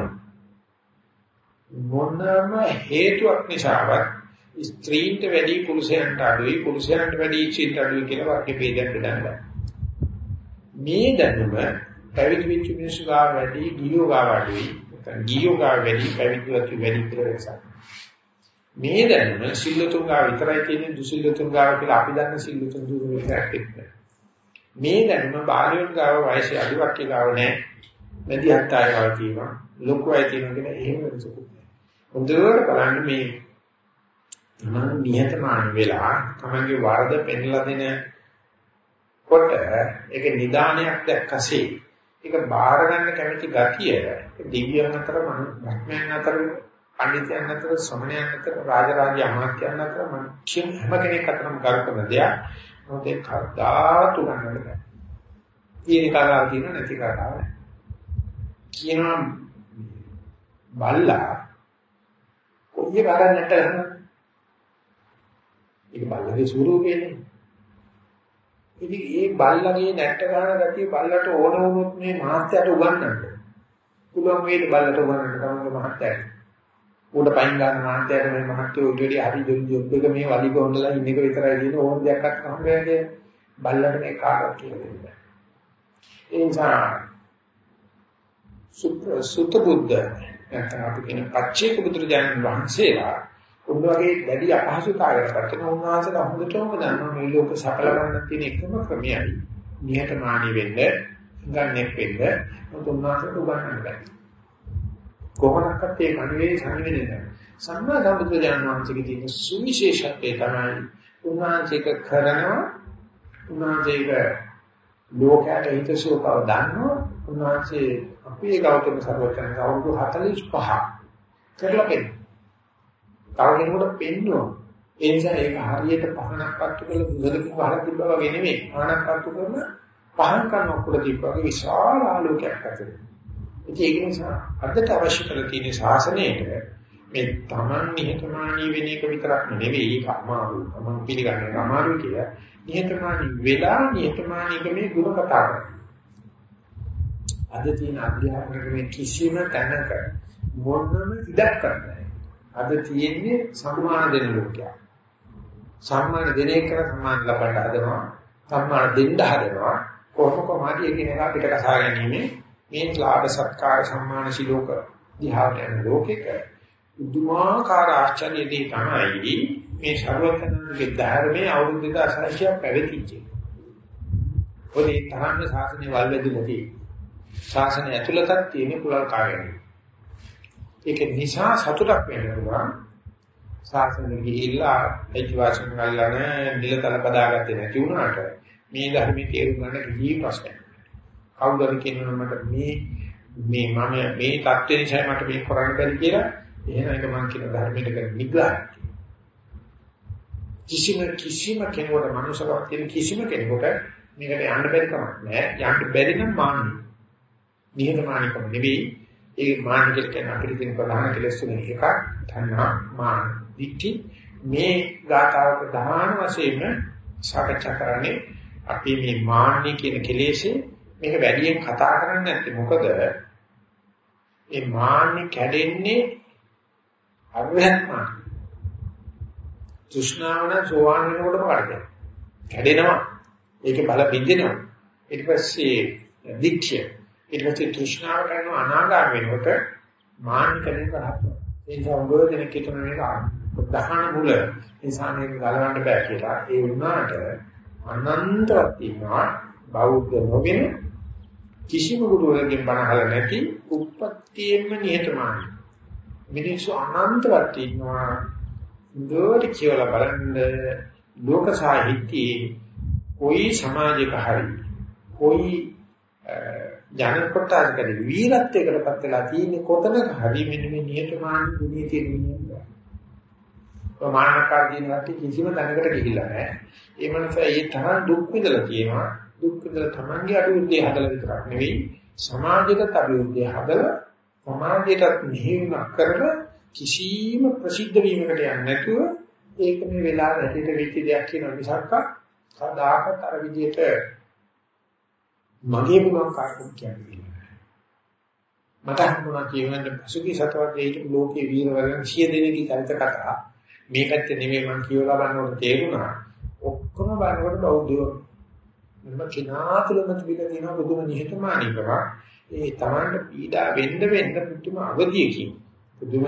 මොනම හේතුවක් නිසාවත් ස්ත්‍රීන්ට වැඩි පුරුෂයන්ට අඩුයි. පුරුෂයන්ට වැඩි ස්ත්‍රීන්ට අඩුයි කියලා වාක්‍ය ભેදයක් බෙදන්න. මේ දැනුම පැවිදි වෙච්ච මිනිස්සු ගාව වැඩි ගියෝ ගාව අඩුයි. ගියෝ ගාව වැඩි පැවිදි වෙච්ච වැඩි කියලා වෙනසක්. මේ දැනුම සිල්ලුතුන් ගාව විතරයි කියන්නේ දුසිල්ලුතුන් ගාව කියලා අපි දන්න සිල්ලුතුන් දුරු විතරක් එක්ක මේ දැනුම බාහිර ගාව වයසේ අඩුවක් ගාව නැහැ. වැඩි හත්තාය ගාව තියෙනවා. ලොකු අය තියෙනවා කියන එහෙම වෙනසකුත් හොඳට බලන්න මේ තමන් නිහතමානී වෙලා තමන්ගේ වරද පෙන්ලා දෙන කොට ඒක නිදානයක් දැක්කසේ ඒක බාර ගන්න කැමති ගතිය දිව්‍යයන් අතර මනුෂ්‍යයන් අතර පඬිතුයන් අතර ශ්‍රමණයන් අතර රාජරාජ්‍ය අමාත්‍යයන් අතර මනුෂ්‍ය හැම කෙනෙක් අතරම කර කරන දෙයක් මොකද ඒ කද්දාතු ගන්නට බෑ. ඊයේ කාලාව කියන නැති කාලාව. කියනවා බල්ලා කොයි කාලයක් නැට ගන්න. ඒක බල්ලගේ ස්වරූපයනේ. ඉතින් ඒ බල්ලගේ නැට ගන්න ගතිය බල්ලට ඕන වුණොත් මේ මහත්යට උගන්වන්න. පුළුවන් වේද බල්ලට උගන්වන්න තමයි මහත්යට. උඩ පයින් ගන්න මහත්යට මේ මහත්ය උඩ වැඩි හරි ජොබ් ජොබ් එක මේ වලි ගොන්නලා ඉන්න එක විතරයි කියන ඕන දෙයක් අත්කම් වෙන්නේ. බල්ලට මේ කාටවත් කියලා දෙන්න. ඒ නිසා සුත්ත බුද්ධ නැත්නම් අපි කියන පච්චේක බුදුරජාණන් වහන්සේලා උන් වගේ වැඩි අපහසුතාවයකට පත් වෙන උන්වහන්සේලා හොඳටම දන්නවා මේ ලෝක සකල ගන්න තියෙන එකම ක්‍රමයයි. නිහතමානී වෙන්න, ගන්නෙක් වෙන්න, මොකද උන්වහන්සේට උගන්වන්න බෑ. කොහොමදක්වත් ඒ කණිවේ සංවේදනය. සම්මා සම්බුදුරජාණන් වහන්සේගේ තියෙන සුවිශේෂත්වය තමයි උන්වහන්සේක කරනවා උන්වහන්සේක ලෝකයට හිතසුව බව දන්නවා උන්වහන්සේ අපේ ගෞතම සර්වචන අවුරුදු 45 කරලා පෙන්නනවා. තව කෙනෙකුට පෙන්වනවා. ඒ නිසා ඒක හරියට පහනක් පත්තු කරලා බුදුදෙක වහලා තිබ්බා වගේ නෙමෙයි. පහනක් පත්තු කරන පහන් කරන උඩ තිබ්බා වගේ විශාල ආලෝකයක් ඇති වෙනවා. ඒක නිසා අදට අවශ්‍ය කරලා තියෙන ශාසනයේ මේ Taman නිහතමානී වෙන එක විතරක් නෙවෙයි ඒක අමාරු. Taman පිළිගන්න අමාරු කියලා. නිහතමානී වෙලා නිහතමානීකමේ ගුණ කතා කරනවා. අද තියෙන අධ්‍යාපනයේ කිසිම තැනක මොනම ඉඩක් කරන්නේ අද තියෙන්නේ සම්මාන දෙන ලෝකයක්. සම්මාන දෙන එක සම්මාන ලබන්න හදනවා. සම්මාන දෙන්න හදනවා. කොහොම කොහමද එකිනෙකා පිට කසා ගැනීම මේ ලාභ සත්කාර සම්මාන ශිලෝක දිහාට යන ලෝකෙක උදුමාකාර ආශ්චර්යදී තමයි මේ ਸਰවඥාගේ ධර්මයේ අවුරුදු 2600ක් පැවතිච්චේ. ඔය තරම්ම සාසනේ වල්වැදි මොකී ශාසනය ඇතුළතත් තියෙන කුලල් කාර්යය. ඒක නිසා සතුටක් වෙන්න පුළුවන්. ශාසනය ගිහිල්ලා එජ්වාසන ගල්ලාන නිලතල බදාගත්තේ නැති වුණාට මේ ධර්මයේ තේරුම් ගන්න කිසි ප්‍රශ්නයක්. කවුරුද කියනවා මට මේ මේ මම මේ தත්ත්ව නිසා මට මේක කරන්න බැරි කියලා එහෙනම් ඒක මම කියන ධර්මයට කරන නිග්‍රහය. කිසිම කිසිම කෙනෙකුට මනුෂ්‍යකමක් තියෙන කිසිම කෙනෙකුට මේකට යන්න බැරි කමක් නැහැ. යන්න බැරි නම් මාන්නේ. නිහතමානීකම නෙවෙයි ඒ මාන කියලා කියන අපිට තියෙන ප්‍රධාන කෙලෙස් තුන එකක් තණ්හා මාන දික්ටි මේ ගාථාවක දහාන වශයෙන් සාකච්ඡා කරන්නේ අපි මේ මාන්නේ කියන කෙලෙස්ේ මේක වැඩියෙන් කතා කරන්නේ නැත්තේ. මොකද ඒ මාන්නේ කැඩෙන්නේ අරහත්මා තෘෂ්ණාවන සෝවාන් වෙනකොටම කඩනවා කැඩෙනවා. ඒකේ බල බින්දෙනවා ඊට පස්සේ දික්තිය ඊට පස්සේ තෘෂ්ණාව කරනවා අනාගාම වෙනකොට මාන්න කරේ රහත් ඒ නිසා උගව දෙනෙක් හිතන මේක දහන මුල නිසා මේක ගලවන්න බෑ කියලා ඒ වුණාට අනන්තවත් ඉන්නවා බෞද්ධ නොගෙන කිසිම ගුරුවරයෙක්ගෙන් බණහල නැති උප්පත්තියෙම නිහතමානී මිනිස්සු අනන්තවත් ඉන්නවා දුවට කියලා බලන්න ලෝක සාහිත්‍යයේ કોઈ සමාජයක හරි કોઈ ජන කොටසකට වීරත්වයකටපත් වෙලා තියෙන්නේ කොතනක හරි මෙන්න මේ නිහතමානී ගුණයේ තියෙන මිනිහා. ප්‍රමාණකාර දිනකට කිසිම තැනකට ගිහිල්ලා නැහැ. ඒ මනස ඒ තරම් දුක් විඳලා තියෙනවා. දුක් විඳලා තමන්ගේ අභිවෘද්ධිය හදලා විතරක් නෙවෙයි සමාජයකට අභිවෘද්ධිය හදලා සමාජයටත් මෙහෙයුමක් කරලා කිසිම ප්‍රසිද්ධ වීමකට යන්නේ නැතුව ඒක මේ වෙලාව හැටියට වෙච්ච දෙයක් කියන මිසක්ක සදාකත් අර විදිහට මගේ පුළුවන් කාර්යයක් කියන්නේ. මට හම්බුණා කියවන්න පසුගිය සතවර්ගයේ හිටපු ලෝකයේ වීරවරයන් 100 දෙනෙක්ගේ චරිත කතා. මේ පැත්තේ නෙමෙයි මම කියවලා බලනකොට තේරුණා. ඔක්කොම බලනකොට බෞද්ධයෝ මම කිනාතුලම තිබිලා තියෙන බුදුම නිහතමානීකම. ඒ තමන්ට පීඩා වෙන්න වෙන්න පුදුම අවදියකින් පුදුම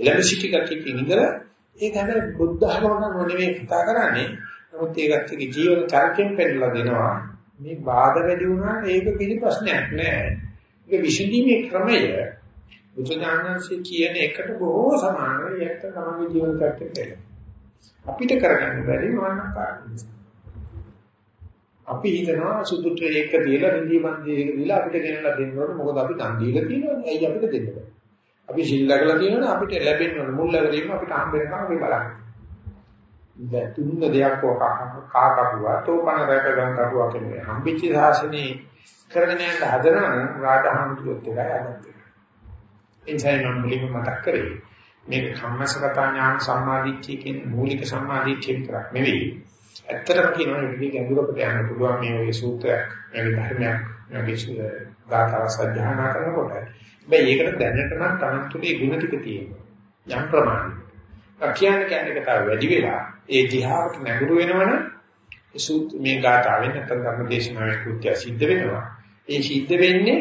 එලෙබසිටිකකින් ඉඳලා ඒක හැබැයි බුද්ධ ධර්ම නෙවෙයි කතා කරන්නේ. නමුත් ඒකත් ජීවන චරිතයෙන් පෙන්නලා දෙනවා. මේ බාධා වැඩි වුණා ඒක කිසි ප්‍රශ්නයක් නෑ. ඒක විසඳීමේ ක්‍රමය බුදුදානන්සේ කියන එකට බොහෝ සමානයි ඒක තමයි ජීවන චක්‍රය. අපිට කරගන්න බැරි මොනක් කාරණේ. අපි හිතනවා සුදුට ඒක දීලා නිදි මන්දිරයක දීලා අපිට ගෙනලා දෙන්න ඕනේ මොකද අපි දන් දීලා තියෙනවනේ ඇයි අපිට දෙන්න බෑ. අපි සිල් ලගලා තියෙනවනේ අපිට ලැබෙන්න ඕනේ මුල් ලැබීම අපිට හම්බ වෙනකම් අපි බලන්න. තුන්න දෙයක් කා කපුවා. තෝපන රැක ගන්න කපුවා කියන්නේ හම්බෙච්ච සාසනේ කරගෙන යන හදනනම් රාජහාමුදුරුවොත් එකයි අදත් එනිසා මම මුලින්ම මතක් කරේ මේක කම්මසගත ඥාන සම්මාදිට්ඨිය කියන මූලික සම්මාදිට්ඨිය විතරක් නෙවෙයි. ඇත්තටම කියනවා මේක ගැඹුරකට යන්න පුළුවන් මේ වගේ සූත්‍රයක් මේ ධර්මයක් මේ ගාථා සජ්ජායනා කරනකොට. හැබැයි ඒකට දැනට නම් Taman තුලේ ගුණ ටික තියෙනවා. යම් ප්‍රමාණයක. කියන්නේ කියන්නේ කතාව වැඩි වෙලා ඒ දිහාවට නැඹුරු වෙනවනම් ඒ සූත් මේ ගාතාවෙන් නැත්නම් ධර්ම දේශනාවේ කෘත්‍ය සිද්ධ වෙනවා. ඒ සිද්ධ වෙන්නේ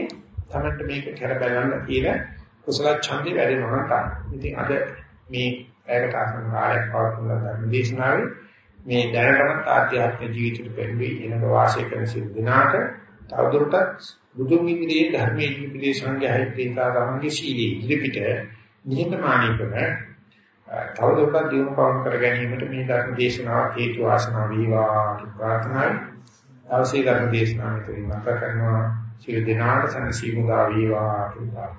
තමන්ට මේක කර බලන්න කියලා කුසල ඡන්දේ වැඩෙනවා තමයි. ඉතින් අද මේ පැයකට ආසන්න කාලයක් පවත්වන ධර්ම දේශනාවේ මේ දැනටමත් ආධ්‍යාත්මික ජීවිතයට පෙරදී එනක වාසය කරන සිල් දිනාට තවදුරටත් බුදුන් ඉදිරියේ ධර්මයේ ඉදිරියේ සංඝයායි ප්‍රේතා ගමන්ගේ සීලී ඉදිරිපිට නිහතමානීකම තවදුරටත් දියුණු පවම් කර ගැනීමට මේ ධර්ම දේශනාව හේතු වාසනා වේවා කියන ප්‍රාර්ථනාවයි. අවශ්‍ය ධර්ම දේශනාව තුළින් මත කරනවා සියලු දෙනාට සනසීමුදා වේවා කියලා.